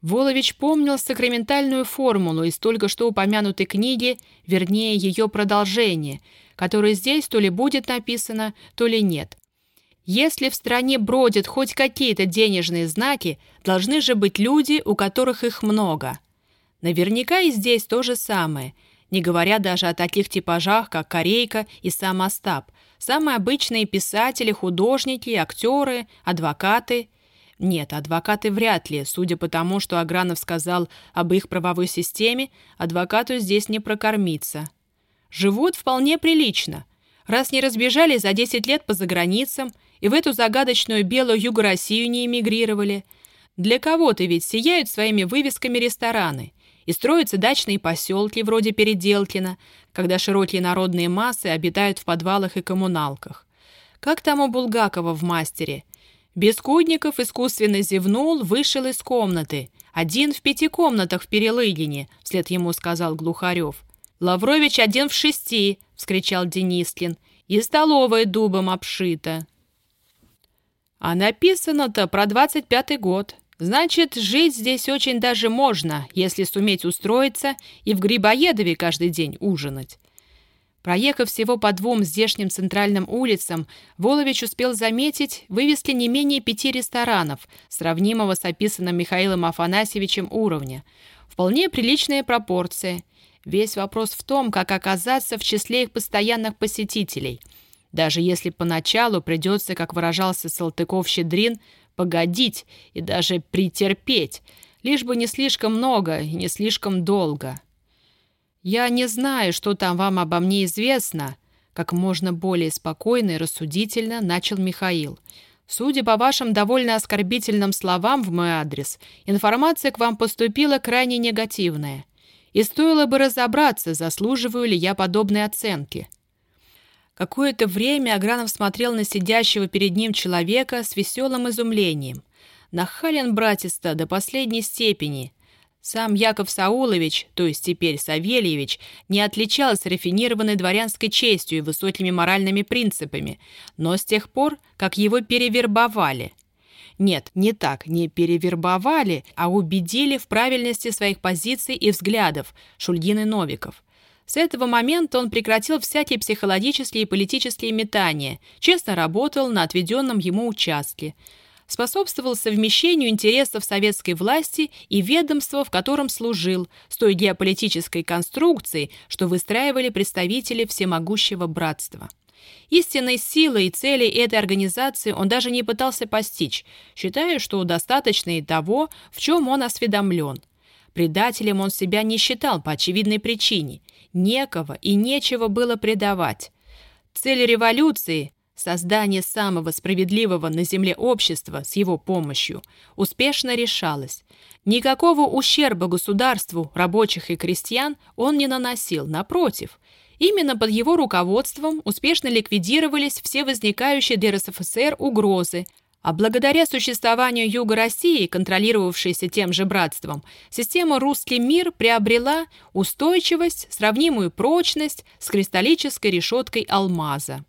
A: Волович помнил сакраментальную формулу из только что упомянутой книги, вернее, ее продолжение – которое здесь то ли будет написано, то ли нет. Если в стране бродят хоть какие-то денежные знаки, должны же быть люди, у которых их много. Наверняка и здесь то же самое, не говоря даже о таких типажах, как Корейка и сам Остап, самые обычные писатели, художники, актеры, адвокаты – нет, адвокаты вряд ли. Судя по тому, что Агранов сказал об их правовой системе, адвокату здесь не прокормиться живут вполне прилично, раз не разбежались за 10 лет по заграницам и в эту загадочную белую Юго-Россию не эмигрировали. Для кого-то ведь сияют своими вывесками рестораны и строятся дачные поселки вроде Переделкина, когда широкие народные массы обитают в подвалах и коммуналках. Как там у Булгакова в «Мастере»? Бескудников искусственно зевнул, вышел из комнаты. «Один в пяти комнатах в Перелыгине», — вслед ему сказал Глухарев. «Лаврович один в шести!» — вскричал Денискин. «И столовая дубом обшита!» «А написано-то про двадцать пятый год. Значит, жить здесь очень даже можно, если суметь устроиться и в Грибоедове каждый день ужинать». Проехав всего по двум здешним центральным улицам, Волович успел заметить вывески не менее пяти ресторанов, сравнимого с описанным Михаилом Афанасьевичем уровня. Вполне приличная пропорция. Весь вопрос в том, как оказаться в числе их постоянных посетителей. Даже если поначалу придется, как выражался Салтыков-Щедрин, погодить и даже претерпеть, лишь бы не слишком много и не слишком долго. «Я не знаю, что там вам обо мне известно», как можно более спокойно и рассудительно начал Михаил. «Судя по вашим довольно оскорбительным словам в мой адрес, информация к вам поступила крайне негативная. И стоило бы разобраться, заслуживаю ли я подобной оценки». Какое-то время Агранов смотрел на сидящего перед ним человека с веселым изумлением. Нахален братиста до последней степени. Сам Яков Саулович, то есть теперь Савельевич, не отличался рафинированной дворянской честью и высокими моральными принципами, но с тех пор, как его перевербовали. Нет, не так, не перевербовали, а убедили в правильности своих позиций и взглядов Шульгин и Новиков – с этого момента он прекратил всякие психологические и политические метания, честно работал на отведенном ему участке, способствовал совмещению интересов советской власти и ведомства, в котором служил, с той геополитической конструкцией, что выстраивали представители всемогущего братства. Истинной силы и цели этой организации он даже не пытался постичь, считая, что достаточно и того, в чем он осведомлен. Предателем он себя не считал по очевидной причине. Некого и нечего было предавать. Цель революции – создание самого справедливого на земле общества с его помощью – успешно решалась. Никакого ущерба государству, рабочих и крестьян он не наносил, напротив. Именно под его руководством успешно ликвидировались все возникающие для РСФСР угрозы, а благодаря существованию Юга России, контролировавшейся тем же братством, система «Русский мир» приобрела устойчивость, сравнимую прочность с кристаллической решеткой алмаза.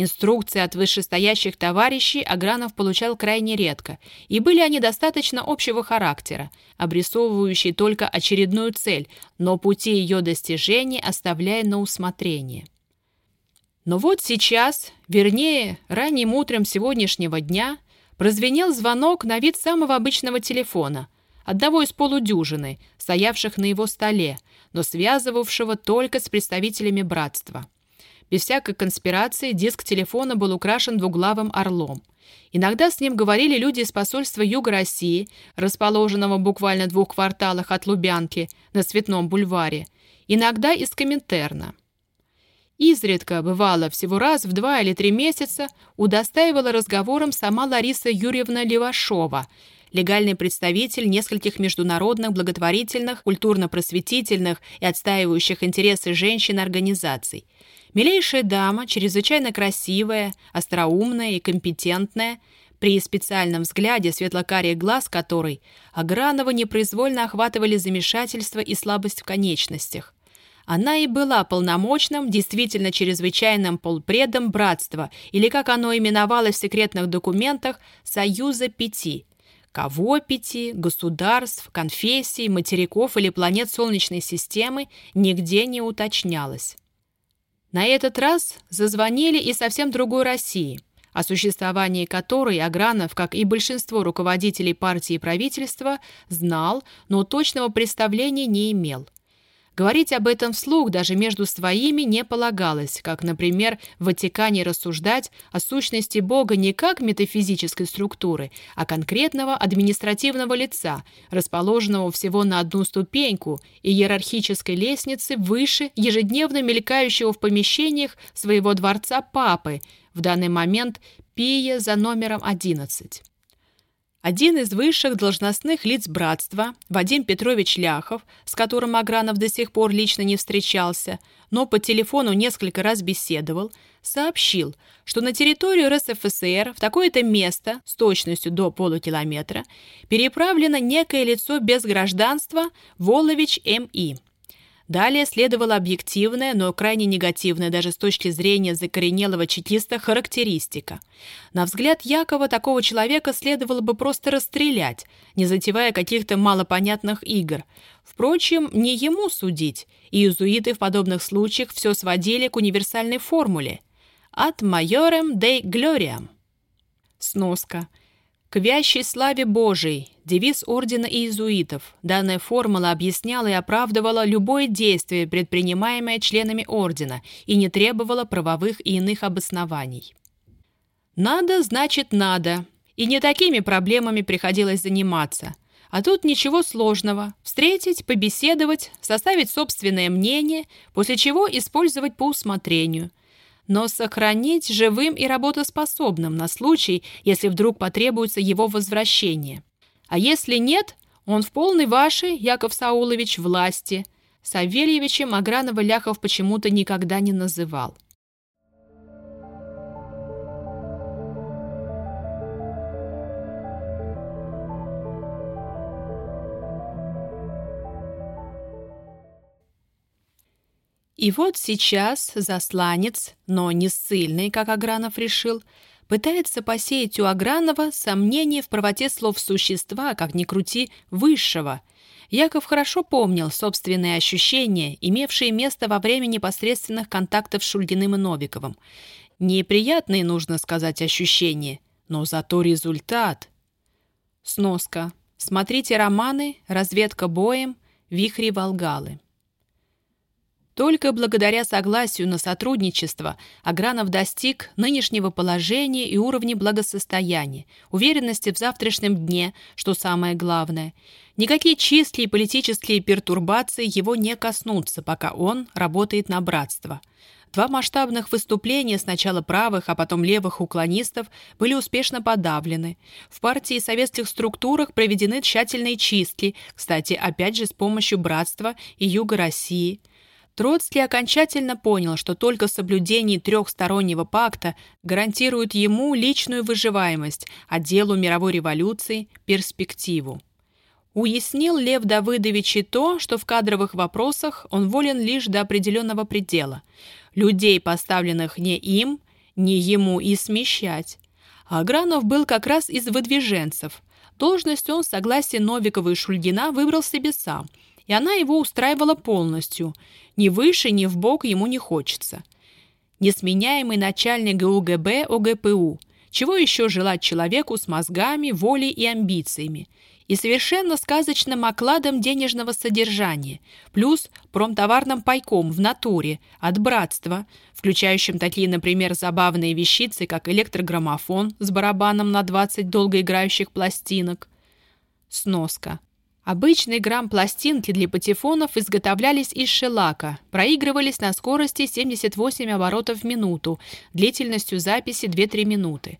A: Инструкции от вышестоящих товарищей Агранов получал крайне редко, и были они достаточно общего характера, обрисовывающие только очередную цель, но пути ее достижения оставляя на усмотрение. Но вот сейчас, вернее, ранним утром сегодняшнего дня, прозвенел звонок на вид самого обычного телефона, одного из полудюжины, стоявших на его столе, но связывавшего только с представителями братства. Без всякой конспирации диск телефона был украшен двуглавым орлом. Иногда с ним говорили люди из посольства Юга России, расположенного буквально в двух кварталах от Лубянки на Цветном бульваре, иногда из Коминтерна. Изредка, бывало, всего раз в два или три месяца, удостаивала разговором сама Лариса Юрьевна Левашова, легальный представитель нескольких международных благотворительных, культурно-просветительных и отстаивающих интересы женщин организаций. Милейшая дама, чрезвычайно красивая, остроумная и компетентная, при специальном взгляде светлокарих глаз которой Агранова непроизвольно охватывали замешательство и слабость в конечностях. Она и была полномочным, действительно чрезвычайным полпредом братства, или, как оно именовалось в секретных документах, «Союза пяти». Кого пяти, государств, конфессий, материков или планет Солнечной системы нигде не уточнялось. На этот раз зазвонили и совсем другой России, о существовании которой Агранов, как и большинство руководителей партии и правительства, знал, но точного представления не имел – Говорить об этом вслух даже между своими не полагалось, как, например, в Ватикане рассуждать о сущности Бога не как метафизической структуры, а конкретного административного лица, расположенного всего на одну ступеньку и иерархической лестницы выше ежедневно мелькающего в помещениях своего дворца папы, в данный момент Пия за номером 11. Один из высших должностных лиц братства, Вадим Петрович Ляхов, с которым Агранов до сих пор лично не встречался, но по телефону несколько раз беседовал, сообщил, что на территорию РСФСР в такое-то место с точностью до полукилометра переправлено некое лицо без гражданства Волович М.И. Далее следовала объективная, но крайне негативная даже с точки зрения закоренелого чекиста характеристика. На взгляд Якова такого человека следовало бы просто расстрелять, не затевая каких-то малопонятных игр. Впрочем, не ему судить, иезуиты в подобных случаях все сводили к универсальной формуле «От майорем де глориам». Сноска. К вящей славе Божией, девиз ордена иезуитов, данная формула объясняла и оправдывала любое действие, предпринимаемое членами ордена, и не требовала правовых и иных обоснований. «Надо, значит, надо», и не такими проблемами приходилось заниматься. А тут ничего сложного. Встретить, побеседовать, составить собственное мнение, после чего использовать по усмотрению. Но сохранить живым и работоспособным на случай, если вдруг потребуется его возвращение. А если нет, он в полной вашей, Яков Саулович, власти. Савельевичем Агранова Ляхов почему-то никогда не называл. И вот сейчас засланец, но не ссыльный, как Агранов решил, пытается посеять у Агранова сомнение в правоте слов существа, как ни крути, высшего. Яков хорошо помнил собственные ощущения, имевшие место во время непосредственных контактов с Шульгиным и Новиковым. Неприятные, нужно сказать, ощущения, но зато результат. Сноска. Смотрите романы «Разведка боем», «Вихри Волгалы». Только благодаря согласию на сотрудничество Агранов достиг нынешнего положения и уровня благосостояния, уверенности в завтрашнем дне, что самое главное. Никакие чистые и политические пертурбации его не коснутся, пока он работает на братство. Два масштабных выступления сначала правых, а потом левых уклонистов были успешно подавлены. В партии и советских структурах проведены тщательные чистки, кстати, опять же с помощью братства и Юга России – Троцкий окончательно понял, что только соблюдение трехстороннего пакта гарантирует ему личную выживаемость, а делу мировой революции – перспективу. Уяснил Лев Давыдович и то, что в кадровых вопросах он волен лишь до определенного предела. Людей, поставленных не им, не ему и смещать. Агранов был как раз из выдвиженцев. Должность он, в согласии Новикова и Шульгина, выбрал себе сам – и она его устраивала полностью. Ни выше, ни в бок ему не хочется. Несменяемый начальник ГУГБ ОГПУ. Чего еще желать человеку с мозгами, волей и амбициями? И совершенно сказочным окладом денежного содержания, плюс промтоварным пайком в натуре от братства, включающим такие, например, забавные вещицы, как электрограммофон с барабаном на 20 долгоиграющих пластинок. Сноска. Обычные грамм-пластинки для патефонов изготовлялись из шелака, проигрывались на скорости 78 оборотов в минуту, длительностью записи 2-3 минуты.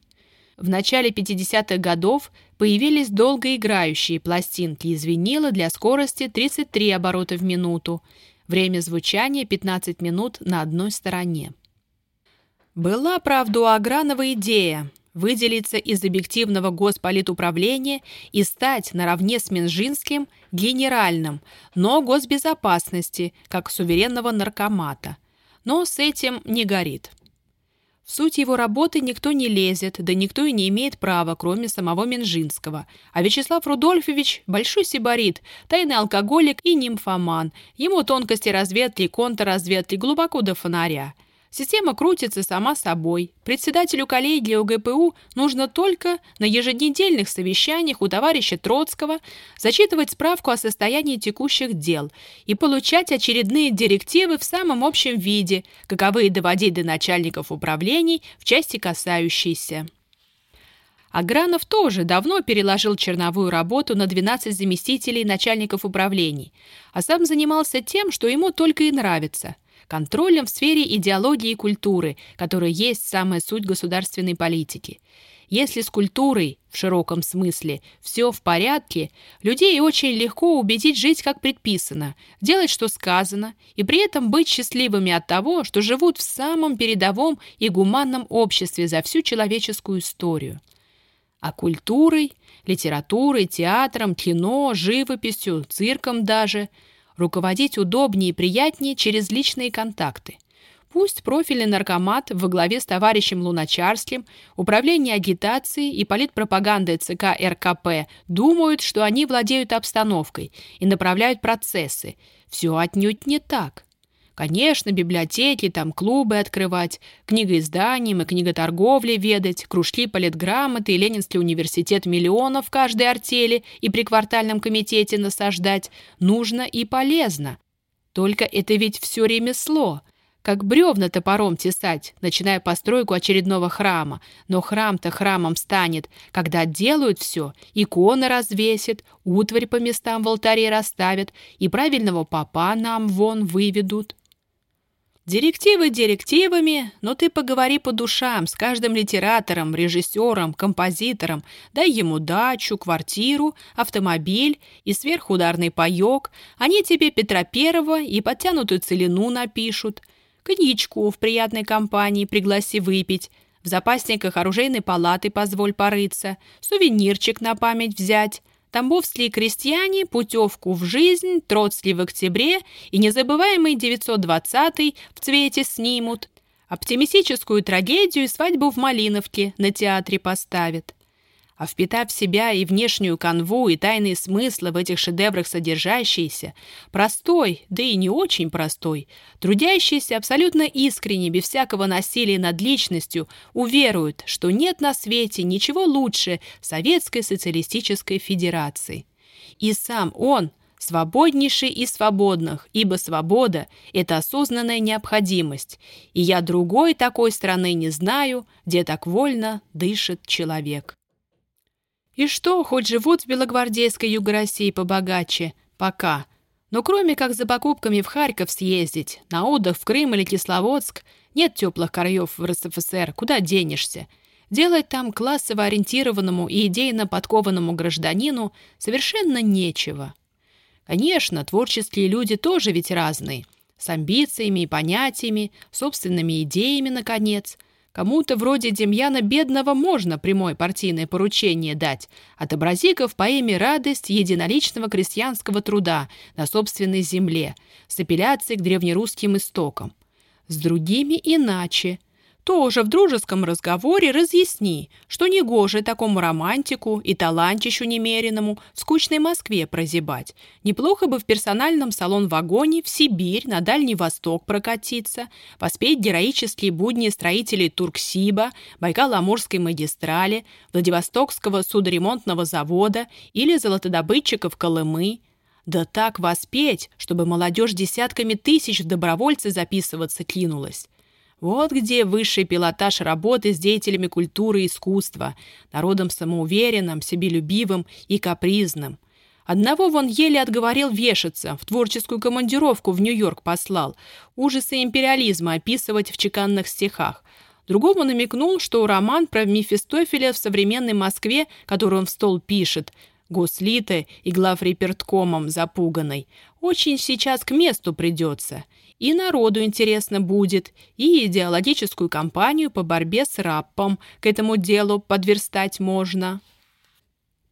A: В начале 50-х годов появились долгоиграющие пластинки из винила для скорости 33 оборота в минуту. Время звучания 15 минут на одной стороне. Была, правда, у Агранова идея выделиться из объективного госполитуправления и стать наравне с Минжинским генеральным, но госбезопасности, как суверенного наркомата. Но с этим не горит. В суть его работы никто не лезет, да никто и не имеет права, кроме самого Минжинского. А Вячеслав Рудольфович – большой сибарит, тайный алкоголик и нимфоман. Ему тонкости разведки и контрразведки глубоко до фонаря – Система крутится сама собой. Председателю коллегии ОГПУ нужно только на еженедельных совещаниях у товарища Троцкого зачитывать справку о состоянии текущих дел и получать очередные директивы в самом общем виде, каковые доводить до начальников управлений в части касающейся. Агранов тоже давно переложил черновую работу на 12 заместителей начальников управлений, а сам занимался тем, что ему только и нравится – контролем в сфере идеологии и культуры, которая есть самая суть государственной политики. Если с культурой, в широком смысле, все в порядке, людей очень легко убедить жить как предписано, делать, что сказано, и при этом быть счастливыми от того, что живут в самом передовом и гуманном обществе за всю человеческую историю. А культурой, литературой, театром, кино, живописью, цирком даже – руководить удобнее и приятнее через личные контакты. Пусть профильный наркомат во главе с товарищем Луначарским, управление агитацией и политпропагандой ЦК РКП думают, что они владеют обстановкой и направляют процессы. Все отнюдь не так. Конечно, библиотеки, там клубы открывать, книгоизданием и книготорговлей ведать, кружки политграмоты и Ленинский университет миллионов в каждой артели и при квартальном комитете насаждать нужно и полезно. Только это ведь все ремесло. как бревна топором тесать, начиная постройку очередного храма. Но храм-то храмом станет, когда делают все, иконы развесят, утварь по местам в алтаре расставят и правильного папа нам вон выведут. Директивы директивами, но ты поговори по душам с каждым литератором, режиссером, композитором, дай ему дачу, квартиру, автомобиль и сверхударный паёк. Они тебе Петра Первого и подтянутую целину напишут. Коньячку в приятной компании пригласи выпить. В запасниках оружейной палаты позволь порыться. Сувенирчик на память взять. Тамбовские крестьяне, путевку в жизнь, Троцкий в октябре и незабываемый 920 в цвете снимут. Оптимистическую трагедию и свадьбу в Малиновке на театре поставят а впитав в себя и внешнюю канву, и тайные смыслы в этих шедеврах содержащиеся, простой, да и не очень простой, трудящийся абсолютно искренне, без всякого насилия над личностью, уверуют, что нет на свете ничего лучше Советской Социалистической Федерации. И сам он, свободнейший из свободных, ибо свобода – это осознанная необходимость, и я другой такой страны не знаю, где так вольно дышит человек. И что, хоть живут в белогвардейской юго России побогаче? Пока. Но кроме как за покупками в Харьков съездить, на отдых в Крым или Кисловодск, нет теплых краев в РСФСР, куда денешься? Делать там классово ориентированному и идейно подкованному гражданину совершенно нечего. Конечно, творческие люди тоже ведь разные, с амбициями и понятиями, собственными идеями, наконец – Кому-то вроде Демьяна Бедного можно прямое партийное поручение дать. Отобрази-ка в поэме «Радость» единоличного крестьянского труда на собственной земле с апелляцией к древнерусским истокам. С другими иначе – тоже в дружеском разговоре разъясни, что негоже такому романтику и талантищу немеренному в скучной Москве прозябать. Неплохо бы в персональном салон-вагоне в Сибирь, на Дальний Восток прокатиться, поспеть героические будни строителей Турксиба, Байкало-Амурской магистрали, Владивостокского судоремонтного завода или золотодобытчиков Колымы. Да так воспеть, чтобы молодежь десятками тысяч в добровольцы записываться кинулась. Вот где высший пилотаж работы с деятелями культуры и искусства, народом самоуверенным, себелюбивым и капризным. Одного вон еле отговорил вешаться, в творческую командировку в Нью-Йорк послал, ужасы империализма описывать в чеканных стихах. Другому намекнул, что роман про Мефистофеля в современной Москве, который он в стол пишет, гослиты и главреперткомом запуганной, очень сейчас к месту придется – и народу интересно будет, и идеологическую кампанию по борьбе с рапом к этому делу подверстать можно.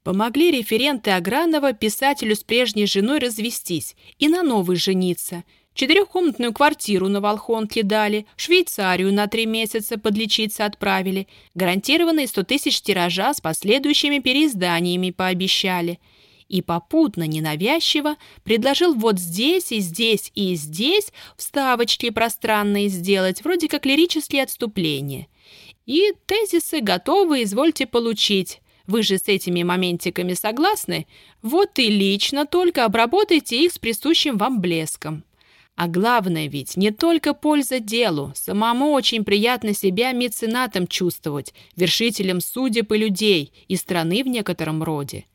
A: Помогли референты Агранова писателю с прежней женой развестись и на новой жениться. Четырехкомнатную квартиру на Волхонке дали, Швейцарию на три месяца подлечиться отправили, гарантированные сто тысяч тиража с последующими переизданиями пообещали – и попутно, ненавязчиво, предложил вот здесь и здесь и здесь вставочки пространные сделать, вроде как лирические отступления. И тезисы готовы, извольте получить. Вы же с этими моментиками согласны? Вот и лично только обработайте их с присущим вам блеском. А главное ведь не только польза делу, самому очень приятно себя меценатом чувствовать, вершителем судеб и людей, и страны в некотором роде.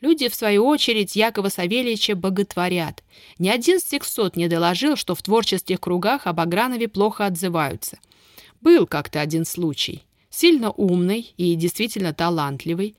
A: Люди, в свою очередь, Якова Савельича боготворят. Ни один сексот не доложил, что в творческих кругах об Агранове плохо отзываются. Был как-то один случай. Сильно умный и действительно талантливый.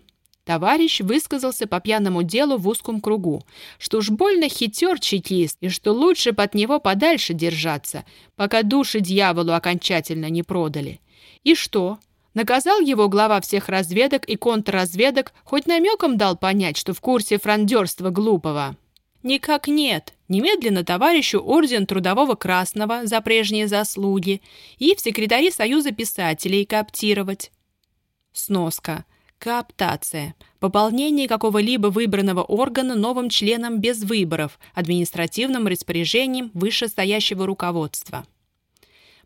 A: Товарищ высказался по пьяному делу в узком кругу, что уж больно хитер чекист, и что лучше под него подальше держаться, пока души дьяволу окончательно не продали. И что? Наказал его глава всех разведок и контрразведок, хоть намеком дал понять, что в курсе франдерства глупого. Никак нет. Немедленно товарищу орден Трудового Красного за прежние заслуги и в секретари Союза писателей кооптировать. Сноска. Кооптация. Пополнение какого-либо выбранного органа новым членом без выборов, административным распоряжением вышестоящего руководства.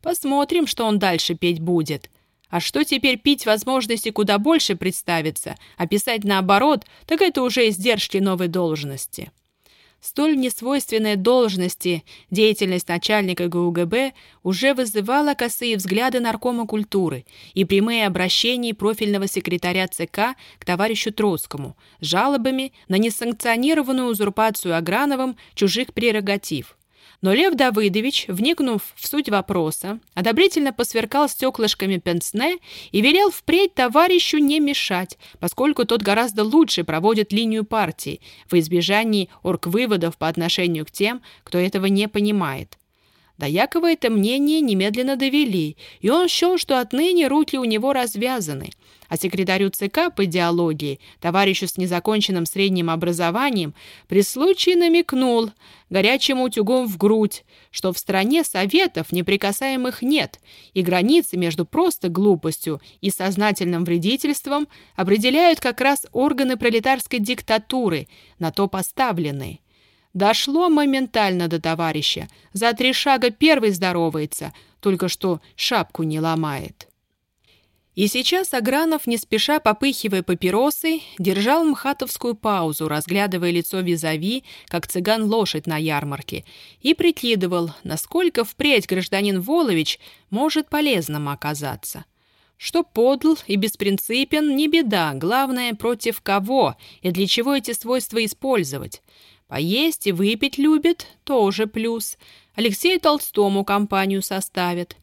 A: Посмотрим, что он дальше петь будет. А что теперь пить возможности куда больше представится, а писать наоборот, так это уже издержки новой должности. Столь несвойственная должности деятельность начальника ГУГБ уже вызывала косые взгляды наркома культуры и прямые обращения профильного секретаря ЦК к товарищу Троцкому с жалобами на несанкционированную узурпацию Аграновым чужих прерогатив. Но Лев Давыдович, вникнув в суть вопроса, одобрительно посверкал стеклышками пенсне и велел впредь товарищу не мешать, поскольку тот гораздо лучше проводит линию партии в избежании оргвыводов по отношению к тем, кто этого не понимает. До Якова это мнение немедленно довели, и он счел, что отныне руки у него развязаны – а секретарю ЦК по идеологии, товарищу с незаконченным средним образованием, при случае намекнул горячим утюгом в грудь, что в стране советов неприкасаемых нет, и границы между просто глупостью и сознательным вредительством определяют как раз органы пролетарской диктатуры, на то поставленные. Дошло моментально до товарища. За три шага первый здоровается, только что шапку не ломает. И сейчас Агранов, не спеша попыхивая папиросы, держал мхатовскую паузу, разглядывая лицо визави, как цыган лошадь на ярмарке, и прикидывал, насколько впредь гражданин Волович может полезным оказаться. Что подл и беспринципен – не беда, главное, против кого и для чего эти свойства использовать. Поесть и выпить любит – тоже плюс. Алексею Толстому компанию составит –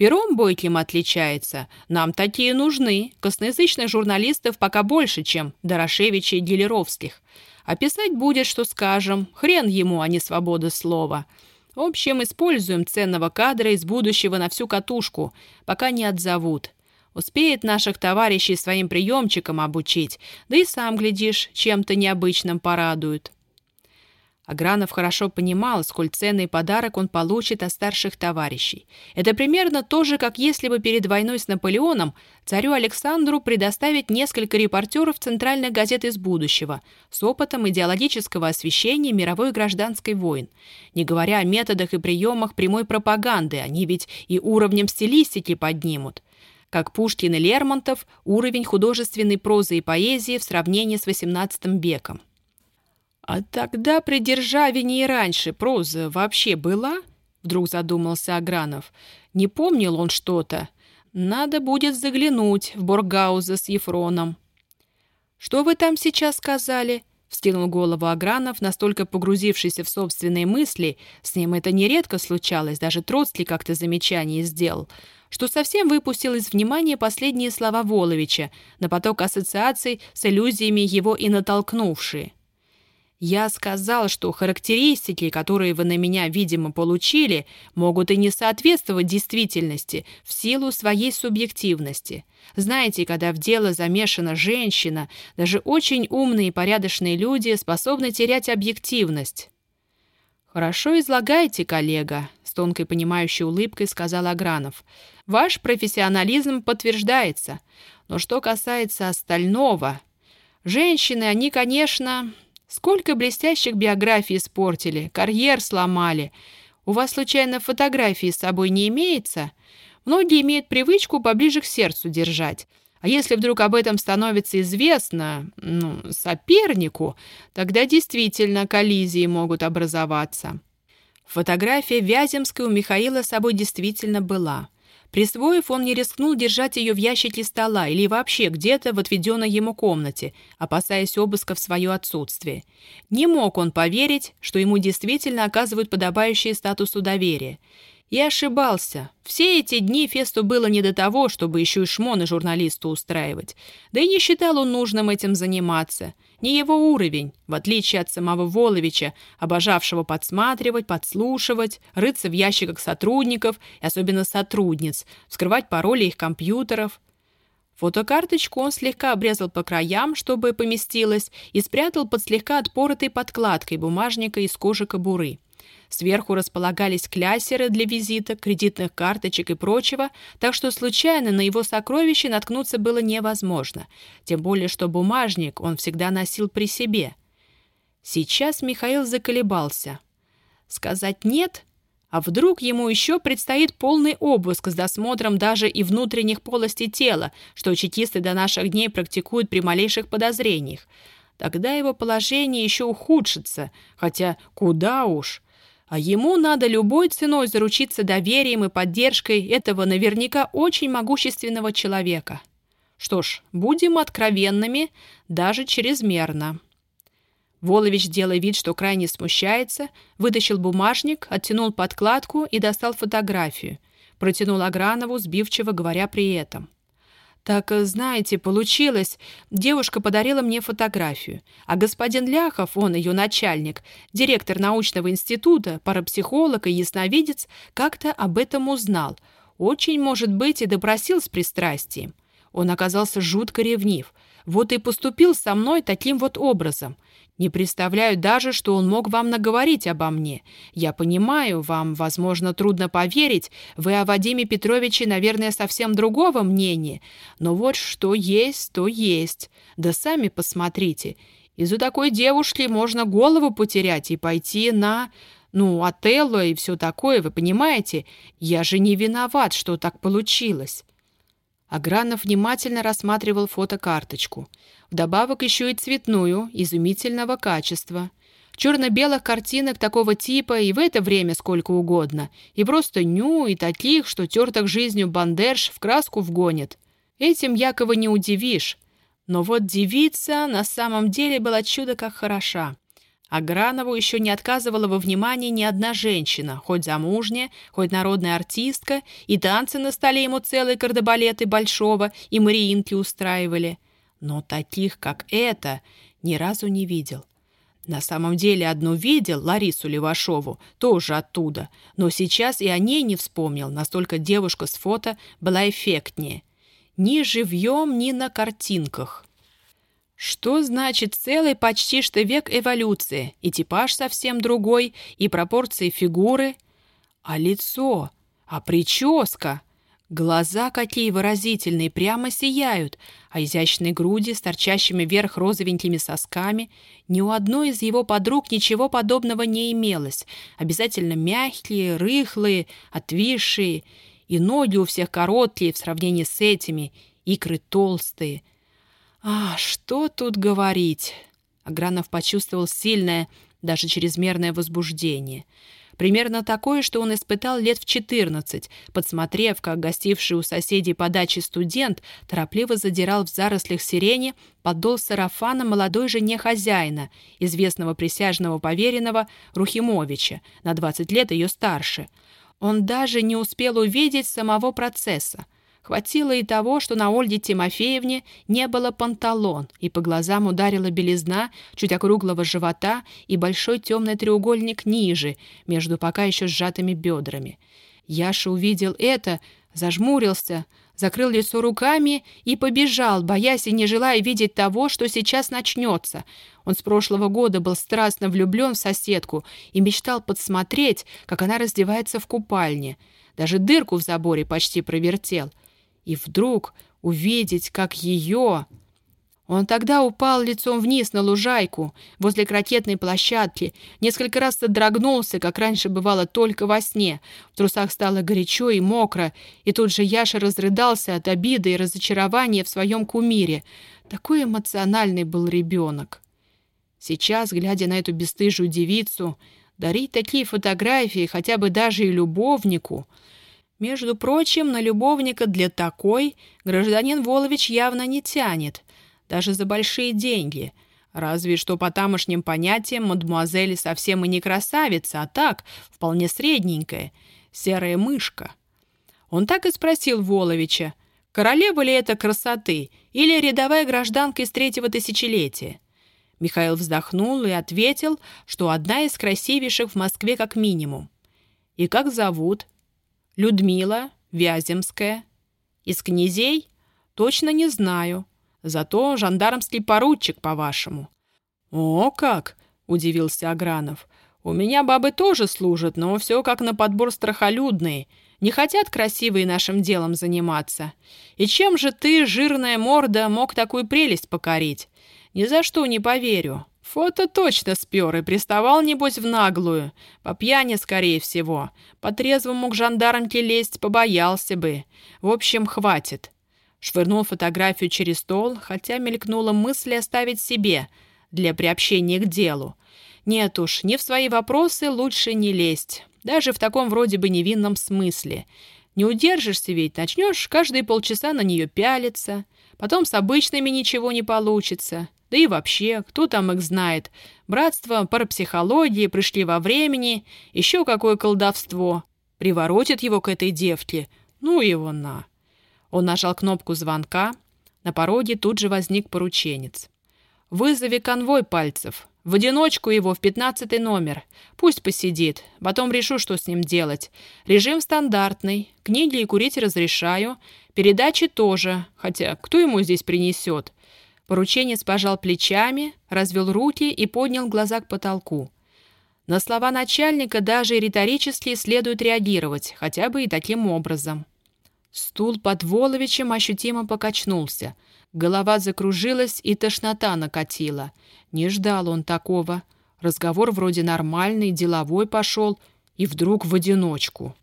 A: Пером бойким отличается. Нам такие нужны. Косноязычных журналистов пока больше, чем Дорошевича и Гелеровских. А писать будет, что скажем. Хрен ему, а не свобода слова. В общем, используем ценного кадра из будущего на всю катушку, пока не отзовут. Успеет наших товарищей своим приемчикам обучить, да и сам, глядишь, чем-то необычным порадует. Агранов хорошо понимал, сколь ценный подарок он получит от старших товарищей. Это примерно то же, как если бы перед войной с Наполеоном царю Александру предоставить несколько репортеров центральных газет из будущего с опытом идеологического освещения мировой гражданской войн. Не говоря о методах и приемах прямой пропаганды, они ведь и уровнем стилистики поднимут как Пушкин и Лермонтов, уровень художественной прозы и поэзии в сравнении с XVIII веком. «А тогда при Державине и раньше проза вообще была?» Вдруг задумался Агранов. «Не помнил он что-то. Надо будет заглянуть в Боргауза с Ефроном». «Что вы там сейчас сказали?» Вскинул голову Агранов, настолько погрузившийся в собственные мысли, с ним это нередко случалось, даже Троцкий как-то замечание сделал, что совсем выпустил из внимания последние слова Воловича, на поток ассоциаций с иллюзиями его и натолкнувшие. Я сказал, что характеристики, которые вы на меня, видимо, получили, могут и не соответствовать действительности в силу своей субъективности. Знаете, когда в дело замешана женщина, даже очень умные и порядочные люди способны терять объективность. «Хорошо излагаете, коллега», — с тонкой понимающей улыбкой сказал Агранов. «Ваш профессионализм подтверждается. Но что касается остального... Женщины, они, конечно, Сколько блестящих биографий испортили, карьер сломали. У вас, случайно, фотографии с собой не имеется? Многие имеют привычку поближе к сердцу держать. А если вдруг об этом становится известно, ну, сопернику, тогда действительно коллизии могут образоваться. Фотография Вяземской у Михаила с собой действительно была – Присвоив, он не рискнул держать ее в ящике стола или вообще где-то в отведенной ему комнате, опасаясь обыска в свое отсутствие. Не мог он поверить, что ему действительно оказывают подобающий статусу доверия. И ошибался. Все эти дни Фесту было не до того, чтобы еще и шмоны журналисту устраивать. Да и не считал он нужным этим заниматься. Не его уровень, в отличие от самого Воловича, обожавшего подсматривать, подслушивать, рыться в ящиках сотрудников, и особенно сотрудниц, вскрывать пароли их компьютеров. Фотокарточку он слегка обрезал по краям, чтобы поместилась, и спрятал под слегка отпоротой подкладкой бумажника из кожи кобуры. Сверху располагались клясеры для визита, кредитных карточек и прочего, так что случайно на его сокровище наткнуться было невозможно, тем более что бумажник он всегда носил при себе. Сейчас Михаил заколебался. Сказать «нет»? А вдруг ему еще предстоит полный обыск с досмотром даже и внутренних полостей тела, что чекисты до наших дней практикуют при малейших подозрениях? Тогда его положение еще ухудшится, хотя куда уж. А ему надо любой ценой заручиться доверием и поддержкой этого наверняка очень могущественного человека. Что ж, будем откровенными, даже чрезмерно. Волович, делая вид, что крайне смущается, вытащил бумажник, оттянул подкладку и достал фотографию. Протянул Агранову, сбивчиво говоря при этом. «Так, знаете, получилось. Девушка подарила мне фотографию. А господин Ляхов, он ее начальник, директор научного института, парапсихолог и ясновидец, как-то об этом узнал. Очень, может быть, и допросил с пристрастием. Он оказался жутко ревнив. Вот и поступил со мной таким вот образом. Не представляю даже, что он мог вам наговорить обо мне. Я понимаю, вам, возможно, трудно поверить. Вы о Вадиме Петровиче, наверное, совсем другого мнения. Но вот что есть, то есть. Да сами посмотрите. Из-за такой девушки можно голову потерять и пойти на... Ну, Отелло и все такое, вы понимаете? Я же не виноват, что так получилось. Агранов внимательно рассматривал фотокарточку. Вдобавок еще и цветную, изумительного качества. Черно-белых картинок такого типа и в это время сколько угодно. И просто ню, и таких, что тертых жизнью бандерш в краску вгонит. Этим якобы не удивишь. Но вот девица на самом деле была чудо как хороша. А Гранову еще не отказывала во внимании ни одна женщина, хоть замужняя, хоть народная артистка, и танцы на столе ему целые кардебалеты Большого и Мариинки устраивали. Но таких, как эта, ни разу не видел. На самом деле одну видел, Ларису Левашову, тоже оттуда, но сейчас и о ней не вспомнил, настолько девушка с фото была эффектнее. Ни живьем, ни на картинках. Что значит целый почти что век эволюции, и типаж совсем другой, и пропорции фигуры? А лицо? А прическа? Глаза какие выразительные, прямо сияют, а изящные груди с торчащими вверх розовенькими сосками. Ни у одной из его подруг ничего подобного не имелось. Обязательно мягкие, рыхлые, отвисшие. И ноги у всех короткие в сравнении с этими, икры толстые — а, что тут говорить? Агранов почувствовал сильное, даже чрезмерное возбуждение. Примерно такое, что он испытал лет в 14, подсмотрев, как гостивший у соседей по даче студент торопливо задирал в зарослях сирени подол сарафана молодой жене хозяина, известного присяжного поверенного Рухимовича, на 20 лет ее старше. Он даже не успел увидеть самого процесса. Хватило и того, что на Ольге Тимофеевне не было панталон, и по глазам ударила белизна чуть округлого живота и большой темный треугольник ниже, между пока еще сжатыми бедрами. Яша увидел это, зажмурился, закрыл лицо руками и побежал, боясь и не желая видеть того, что сейчас начнется. Он с прошлого года был страстно влюблен в соседку и мечтал подсмотреть, как она раздевается в купальне. Даже дырку в заборе почти провертел — и вдруг увидеть, как ее... Он тогда упал лицом вниз на лужайку возле крокетной площадки, несколько раз содрогнулся, как раньше бывало только во сне. В трусах стало горячо и мокро, и тут же Яша разрыдался от обиды и разочарования в своем кумире. Такой эмоциональный был ребенок. Сейчас, глядя на эту бесстыжую девицу, дарить такие фотографии хотя бы даже и любовнику — между прочим, на любовника для такой гражданин Волович явно не тянет, даже за большие деньги. Разве что по тамошним понятиям мадемуазель совсем и не красавица, а так, вполне средненькая, серая мышка. Он так и спросил Воловича, королева ли это красоты или рядовая гражданка из третьего тысячелетия. Михаил вздохнул и ответил, что одна из красивейших в Москве как минимум. «И как зовут?» Людмила Вяземская. Из князей? Точно не знаю. Зато жандармский поручик, по-вашему. О, как! Удивился Агранов. У меня бабы тоже служат, но все как на подбор страхолюдные. Не хотят красивые нашим делом заниматься. И чем же ты, жирная морда, мог такую прелесть покорить? Ни за что не поверю. Фото точно спер и приставал, небось, в наглую. По пьяни, скорее всего. По трезвому к жандармке лезть побоялся бы. В общем, хватит. Швырнул фотографию через стол, хотя мелькнула мысль оставить себе. для приобщения к делу. Нет уж, не в свои вопросы лучше не лезть, даже в таком вроде бы невинном смысле. Не удержишься ведь, начнешь каждые полчаса на нее пялиться, потом с обычными ничего не получится. Да и вообще, кто там их знает? Братство парапсихологии пришли во времени, еще какое колдовство. Приворотит его к этой девке. Ну его на. Он нажал кнопку звонка. На пороге тут же возник порученец. «Вызови конвой пальцев. В одиночку его в пятнадцатый номер. Пусть посидит. Потом решу, что с ним делать. Режим стандартный. Книги и курить разрешаю. Передачи тоже. Хотя кто ему здесь принесет?» Порученец пожал плечами, развел руки и поднял глаза к потолку. На слова начальника даже риторически следует реагировать, хотя бы и таким образом. Стул под Воловичем ощутимо покачнулся. Голова закружилась и тошнота накатила. Не ждал он такого. Разговор вроде нормальный, деловой пошел, и вдруг в одиночку.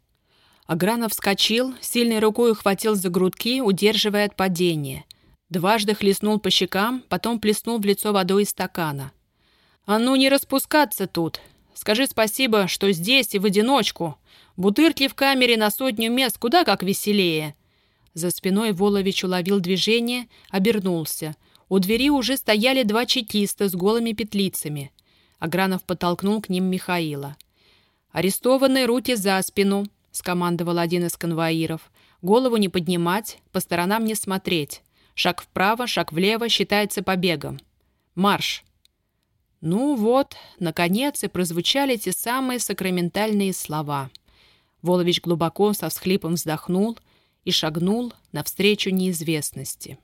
A: Агранов вскочил, сильной рукой ухватил за грудки, удерживая от падения. Дважды хлестнул по щекам, потом плеснул в лицо водой из стакана. «А ну не распускаться тут! Скажи спасибо, что здесь и в одиночку. Бутырки в камере на сотню мест куда как веселее!» За спиной Волович уловил движение, обернулся. У двери уже стояли два чекиста с голыми петлицами. Агранов подтолкнул к ним Михаила. «Арестованные руки за спину», — скомандовал один из конвоиров. «Голову не поднимать, по сторонам не смотреть. Шаг вправо, шаг влево считается побегом. Марш! Ну вот, наконец и прозвучали те самые сакраментальные слова. Волович глубоко со всхлипом вздохнул и шагнул навстречу неизвестности.